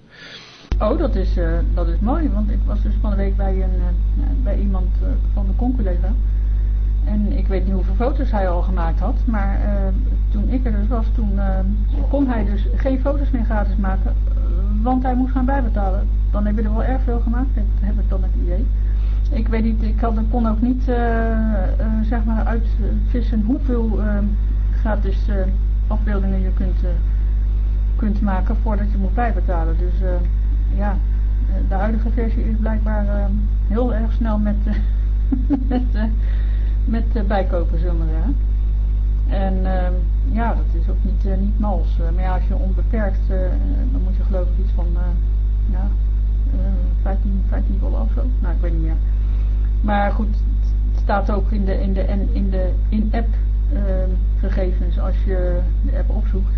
Oh, dat is, uh, dat is mooi. Want ik was dus van de week bij, een, uh, bij iemand van de conculega. En ik weet niet hoeveel foto's hij al gemaakt had. Maar toen ik er dus was, toen kon hij dus geen foto's meer gratis maken. want hij moest gaan bijbetalen. Dan heb je er wel erg veel gemaakt. Dat heb ik dan het idee. Ik weet niet, ik had, kon ook niet uh, uh, zeg maar uitvissen hoeveel uh, gratis afbeeldingen je kunt, kunt maken voordat je moet bijbetalen. Dus ja, de huidige versie is blijkbaar heel erg snel met, met, met bijkopen, zullen we zeggen. En ja, dat is ook niet, niet mals. maar als je onbeperkt, dan moet je geloof ik iets van ja, 15, 15 dollar of zo. Nou, ik weet niet meer. Maar goed, het staat ook in de in de in de in-app uh, gegevens als je de app opzoekt.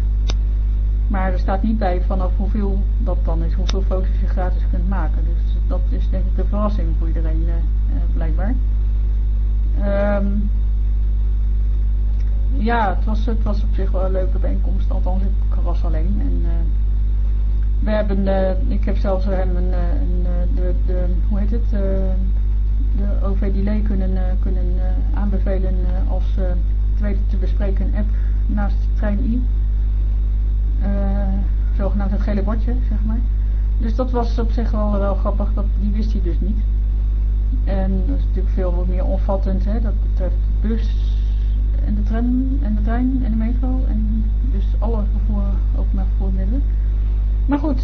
Maar er staat niet bij vanaf hoeveel dat dan is, hoeveel foto's je gratis kunt maken. Dus dat is denk ik de verrassing voor iedereen uh, uh, blijkbaar. Um, ja, het was, het was op zich wel een leuke bijeenkomst, althans ik was alleen. En, we hebben, ik heb zelfs hem een, een, de, de, hoe heet het, de OVDLE kunnen, uh, uh, aanbevelen uh, als tweede te bespreken app naast Trein I. zogenaamd het gele bordje, zeg maar. Dus dat was op zich wel, wel grappig, dat, die wist hij dus niet. En dat is natuurlijk veel meer omvattend, hè. dat betreft de bus en de tram en de trein en de metro. En dus alle vervoer, openbaar vervoermiddelen. Maar goed,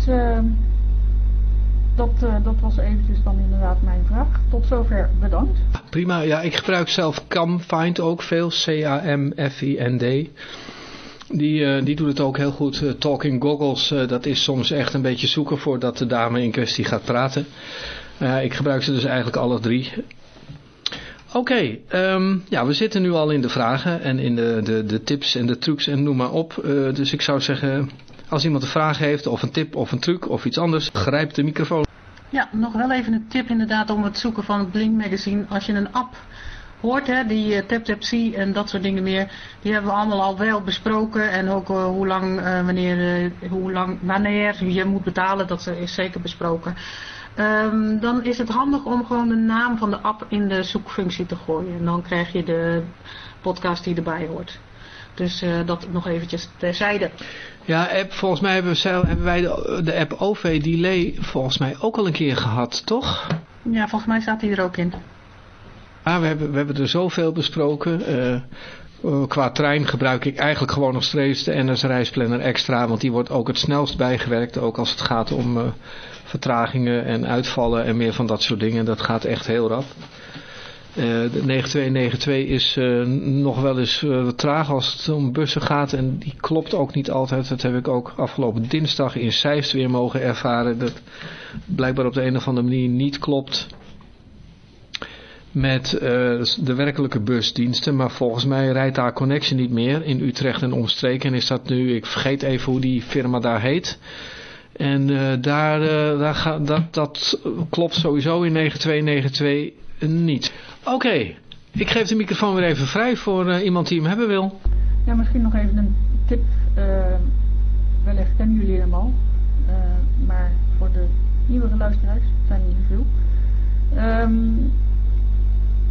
dat, uh, dat was eventjes dan inderdaad mijn vraag. Tot zover bedankt. Prima, ja, ik gebruik zelf CamFind ook veel. C-A-M-F-I-N-D. Die, uh, die doet het ook heel goed. Uh, talking Goggles, dat is soms echt een beetje zoeken voordat de dame in kwestie gaat praten. ik gebruik ze dus eigenlijk alle drie. Oké, um, ja, we zitten nu al in de vragen en in de, de, de tips en de trucs en noem maar op. dus ik zou zeggen, als iemand een vraag heeft of een tip of een truc of iets anders, grijp de microfoon. Ja, nog wel even een tip inderdaad om het zoeken van het Blink Magazine. Als je een app hoort, hè, die uh, tap-tap-see en dat soort dingen meer, die hebben we allemaal al wel besproken. En ook uh, hoe lang, uh, wanneer, hoe lang, wanneer je moet betalen, dat is zeker besproken. Um, dan is het handig om gewoon de naam van de app in de zoekfunctie te gooien. En dan krijg je de podcast die erbij hoort. Dus dat nog eventjes terzijde. Ja, app, volgens mij hebben, we, hebben wij de, de, app OV Delay volgens mij ook al een keer gehad, toch? Ja, volgens mij staat die er ook in. Ah, we hebben, we hebben er zoveel besproken. Uh, qua trein gebruik ik eigenlijk gewoon nog steeds de NS Reisplanner Extra, want die wordt ook het snelst bijgewerkt, ook als het gaat om uh, vertragingen en uitvallen en meer van dat soort dingen. Dat gaat echt heel rap. Uh, de 9292 is uh, nog wel eens uh, traag als het om bussen gaat en die klopt ook niet altijd. Dat heb ik ook afgelopen dinsdag in Zeist weer mogen ervaren. Dat blijkbaar op de een of andere manier niet klopt met de werkelijke busdiensten. Maar volgens mij rijdt daar Connection niet meer in Utrecht en omstreken. En is dat nu, ik vergeet even hoe die firma daar heet... En daar, daar ga, dat, dat klopt sowieso in 9292 niet. Oké, ik geef de microfoon weer even vrij voor uh, iemand die hem hebben wil. Ja, misschien nog even een tip. wellicht kennen jullie hem al. maar voor de nieuwe luisteraars zijn er niet veel. Um,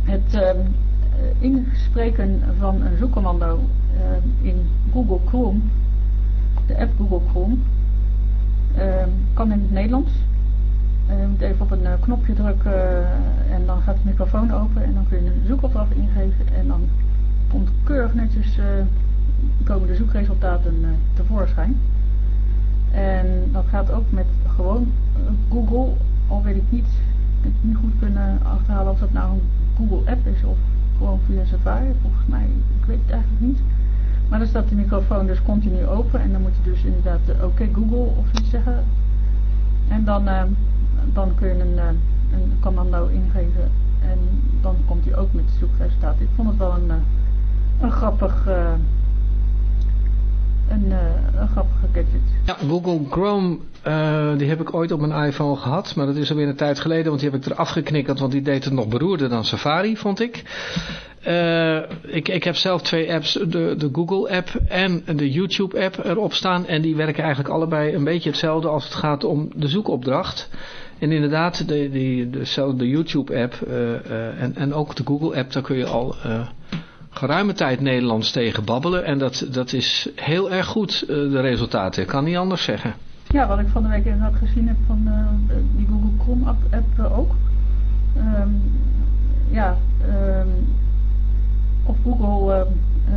het um, inspreken van een zoekcommando in Google Chrome, de app Google Chrome, uh, kan in het Nederlands. Uh, je moet even op een uh, knopje drukken en dan gaat de microfoon open en dan kun je een zoekopdracht ingeven en dan komt keurig netjes komen de zoekresultaten tevoorschijn. En dat gaat ook met gewoon Google, al weet ik niet, ik heb niet goed kunnen achterhalen of dat nou een Google app is of gewoon via Safari. Volgens mij, ik weet het eigenlijk niet. Maar dan staat de microfoon dus continu open en dan moet je dus inderdaad oké okay, Google of iets zeggen. En dan, uh, dan kun je een, uh, een commando ingeven en dan komt hij ook met zoekresultaten. Ik vond het wel een, een grappig... Een, een, grappige gadget. Ja, Google Chrome, die heb ik ooit op mijn iPhone gehad. Maar dat is alweer een tijd geleden, want die heb ik eraf geknikkerd. Want die deed het nog beroerder dan Safari, vond ik. Ik, ik heb zelf twee apps, de, de Google app en de YouTube app erop staan. En die werken eigenlijk allebei een beetje hetzelfde als het gaat om de zoekopdracht. En inderdaad, de, de, de YouTube app uh, uh, en, en ook de Google app, daar kun je al geruime tijd Nederlands tegen babbelen. En dat, dat is heel erg goed, de resultaten. Ik kan niet anders zeggen. Ja, wat ik van de week inderdaad gezien heb van die Google Chrome app, app ook. Um, ja, um, of Google uh,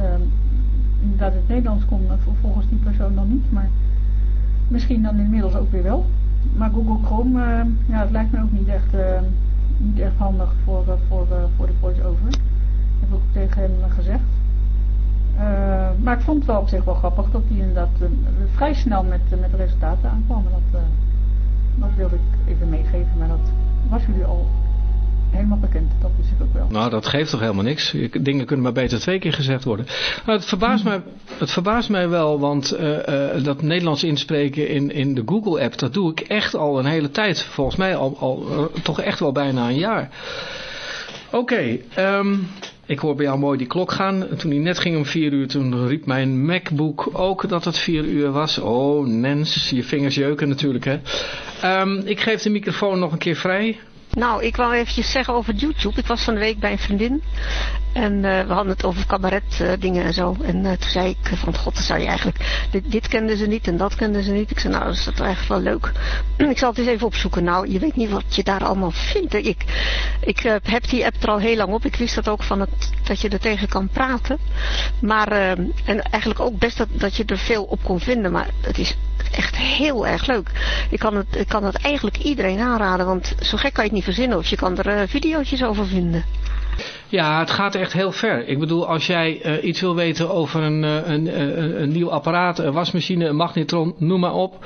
inderdaad het Nederlands kon, volgens die persoon dan niet, maar misschien dan inmiddels ook weer wel. Maar Google Chrome, uh, ja, het lijkt me ook niet echt, niet echt handig voor, voor, voor de voice-over. Heb ik ook tegen hem gezegd. maar ik vond het wel op zich wel grappig dat hij inderdaad vrij snel met, met resultaten aankwam. Dat, dat wilde ik even meegeven, maar dat was jullie al helemaal bekend. Dat is het ook wel. Nou, dat geeft toch helemaal niks. Dingen kunnen maar beter twee keer gezegd worden. Nou, het, verbaast mij, het verbaast mij wel, want uh, uh, dat Nederlands inspreken in, in de Google-app, dat doe ik echt al een hele tijd. Volgens mij al, al uh, toch echt wel bijna een jaar. Oké, okay, um, ik hoor bij jou mooi die klok gaan. Toen die net ging om vier uur, toen riep mijn MacBook ook dat het vier uur was. Oh, Nens, je vingers jeuken natuurlijk, hè. Um, ik geef de microfoon nog een keer vrij. Nou, ik wou eventjes zeggen over YouTube. Ik was van de week bij een vriendin. En uh, we hadden het over cabaret uh, dingen en zo. En uh, toen zei ik van god, dat zou je eigenlijk... Dit, dit kenden ze niet en dat kenden ze niet. Ik zei, nou, is dat eigenlijk wel leuk. ik zal het eens even opzoeken. Nou, je weet niet wat je daar allemaal vindt. Ik, ik heb die app er al heel lang op. Ik wist dat ook van het, dat je er tegen kan praten. Maar, en eigenlijk ook best dat, dat je er veel op kon vinden. Maar het is echt heel erg leuk. Ik kan het, ik kan het eigenlijk iedereen aanraden, want zo gek kan je het niet verzinnen. Of je kan er uh, video's over vinden. Ja, het gaat echt heel ver. Ik bedoel, als jij uh, iets wil weten over een, uh, een, een, een, nieuw apparaat, een wasmachine, een magnetron, noem maar op.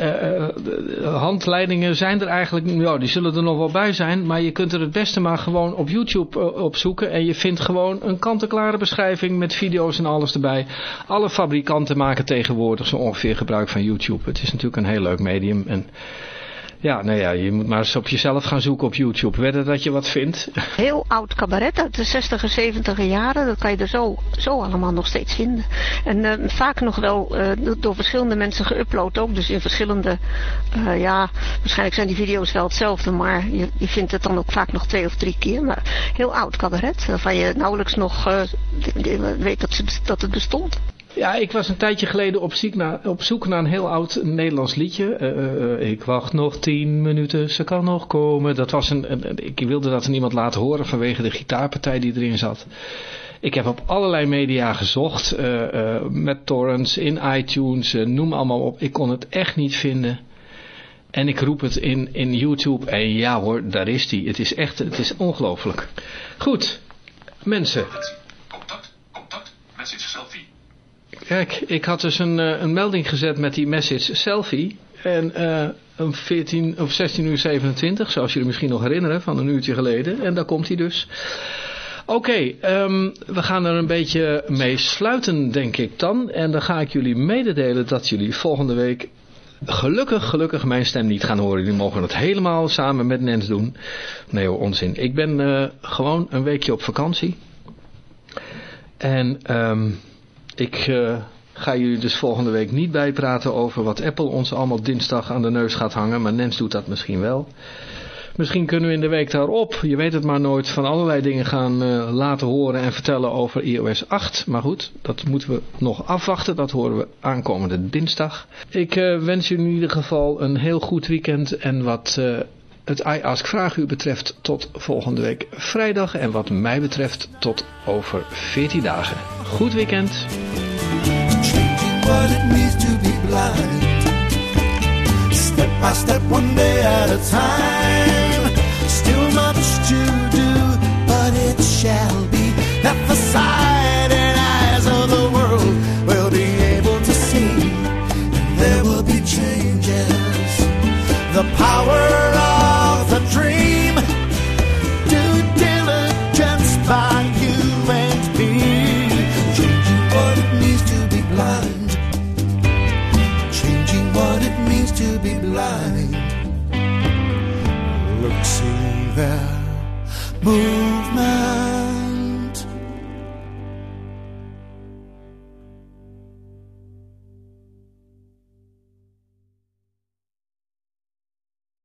Uh, handleidingen zijn er eigenlijk, ja, die zullen er nog wel bij zijn, maar je kunt er het beste maar gewoon op YouTube uh, opzoeken en je vindt gewoon een kant-en-klare beschrijving met video's en alles erbij. Alle fabrikanten maken tegenwoordig zo ongeveer gebruik van YouTube. Het is natuurlijk een heel leuk medium en Ja, nou ja, je moet maar eens op jezelf gaan zoeken op YouTube. Wedden dat je wat vindt. Heel oud cabaret uit de 60 en 70 jaren. Dat kan je er zo, zo allemaal nog steeds vinden. En uh, vaak nog wel uh, door verschillende mensen geüpload ook. Dus in verschillende, uh, ja, waarschijnlijk zijn die video's wel hetzelfde. Maar je, je vindt het dan ook vaak nog twee of drie keer. Maar heel oud cabaret. Waarvan je nauwelijks nog weet dat, ze, dat het bestond. Ja, ik was een tijdje geleden op, zoek naar, op zoek naar een heel oud Nederlands liedje. Uh, uh, ik wacht nog tien minuten, ze kan nog komen. Dat was een, ik wilde dat aan iemand laten horen vanwege de gitaarpartij die erin zat. Ik heb op allerlei media gezocht, uh, met torrents, in iTunes, noem allemaal op. Ik kon het echt niet vinden. En ik roep het in, in YouTube en ja hoor, daar is die. Het is echt, het is ongelooflijk. Goed, mensen. Contact, contact, message selfie. Kijk, ik had dus een, een melding gezet met die message selfie. En uh, om 14 of 16 uur 27, zoals jullie misschien nog herinneren, van een uurtje geleden. En daar komt hij dus. Oké, um, we gaan er een beetje mee sluiten, denk ik dan. En dan ga ik jullie mededelen dat jullie volgende week gelukkig, gelukkig mijn stem niet gaan horen. Jullie mogen het helemaal samen met Nens doen. Nee hoor, onzin. Ik ben uh, gewoon een weekje op vakantie. En um, ik uh, ga jullie dus volgende week niet bijpraten over wat Apple ons allemaal dinsdag aan de neus gaat hangen. Maar Nens doet dat misschien wel. Misschien kunnen we in de week daarop, je weet het maar nooit, van allerlei dingen gaan uh, laten horen en vertellen over iOS 8. Maar goed, dat moeten we nog afwachten. Dat horen we aankomende dinsdag. Ik uh, wens jullie in ieder geval een heel goed weekend en wat het iAsk Vraaguur betreft tot volgende week vrijdag. En wat mij betreft tot over 14 dagen. Goed weekend. Look, see there, movement.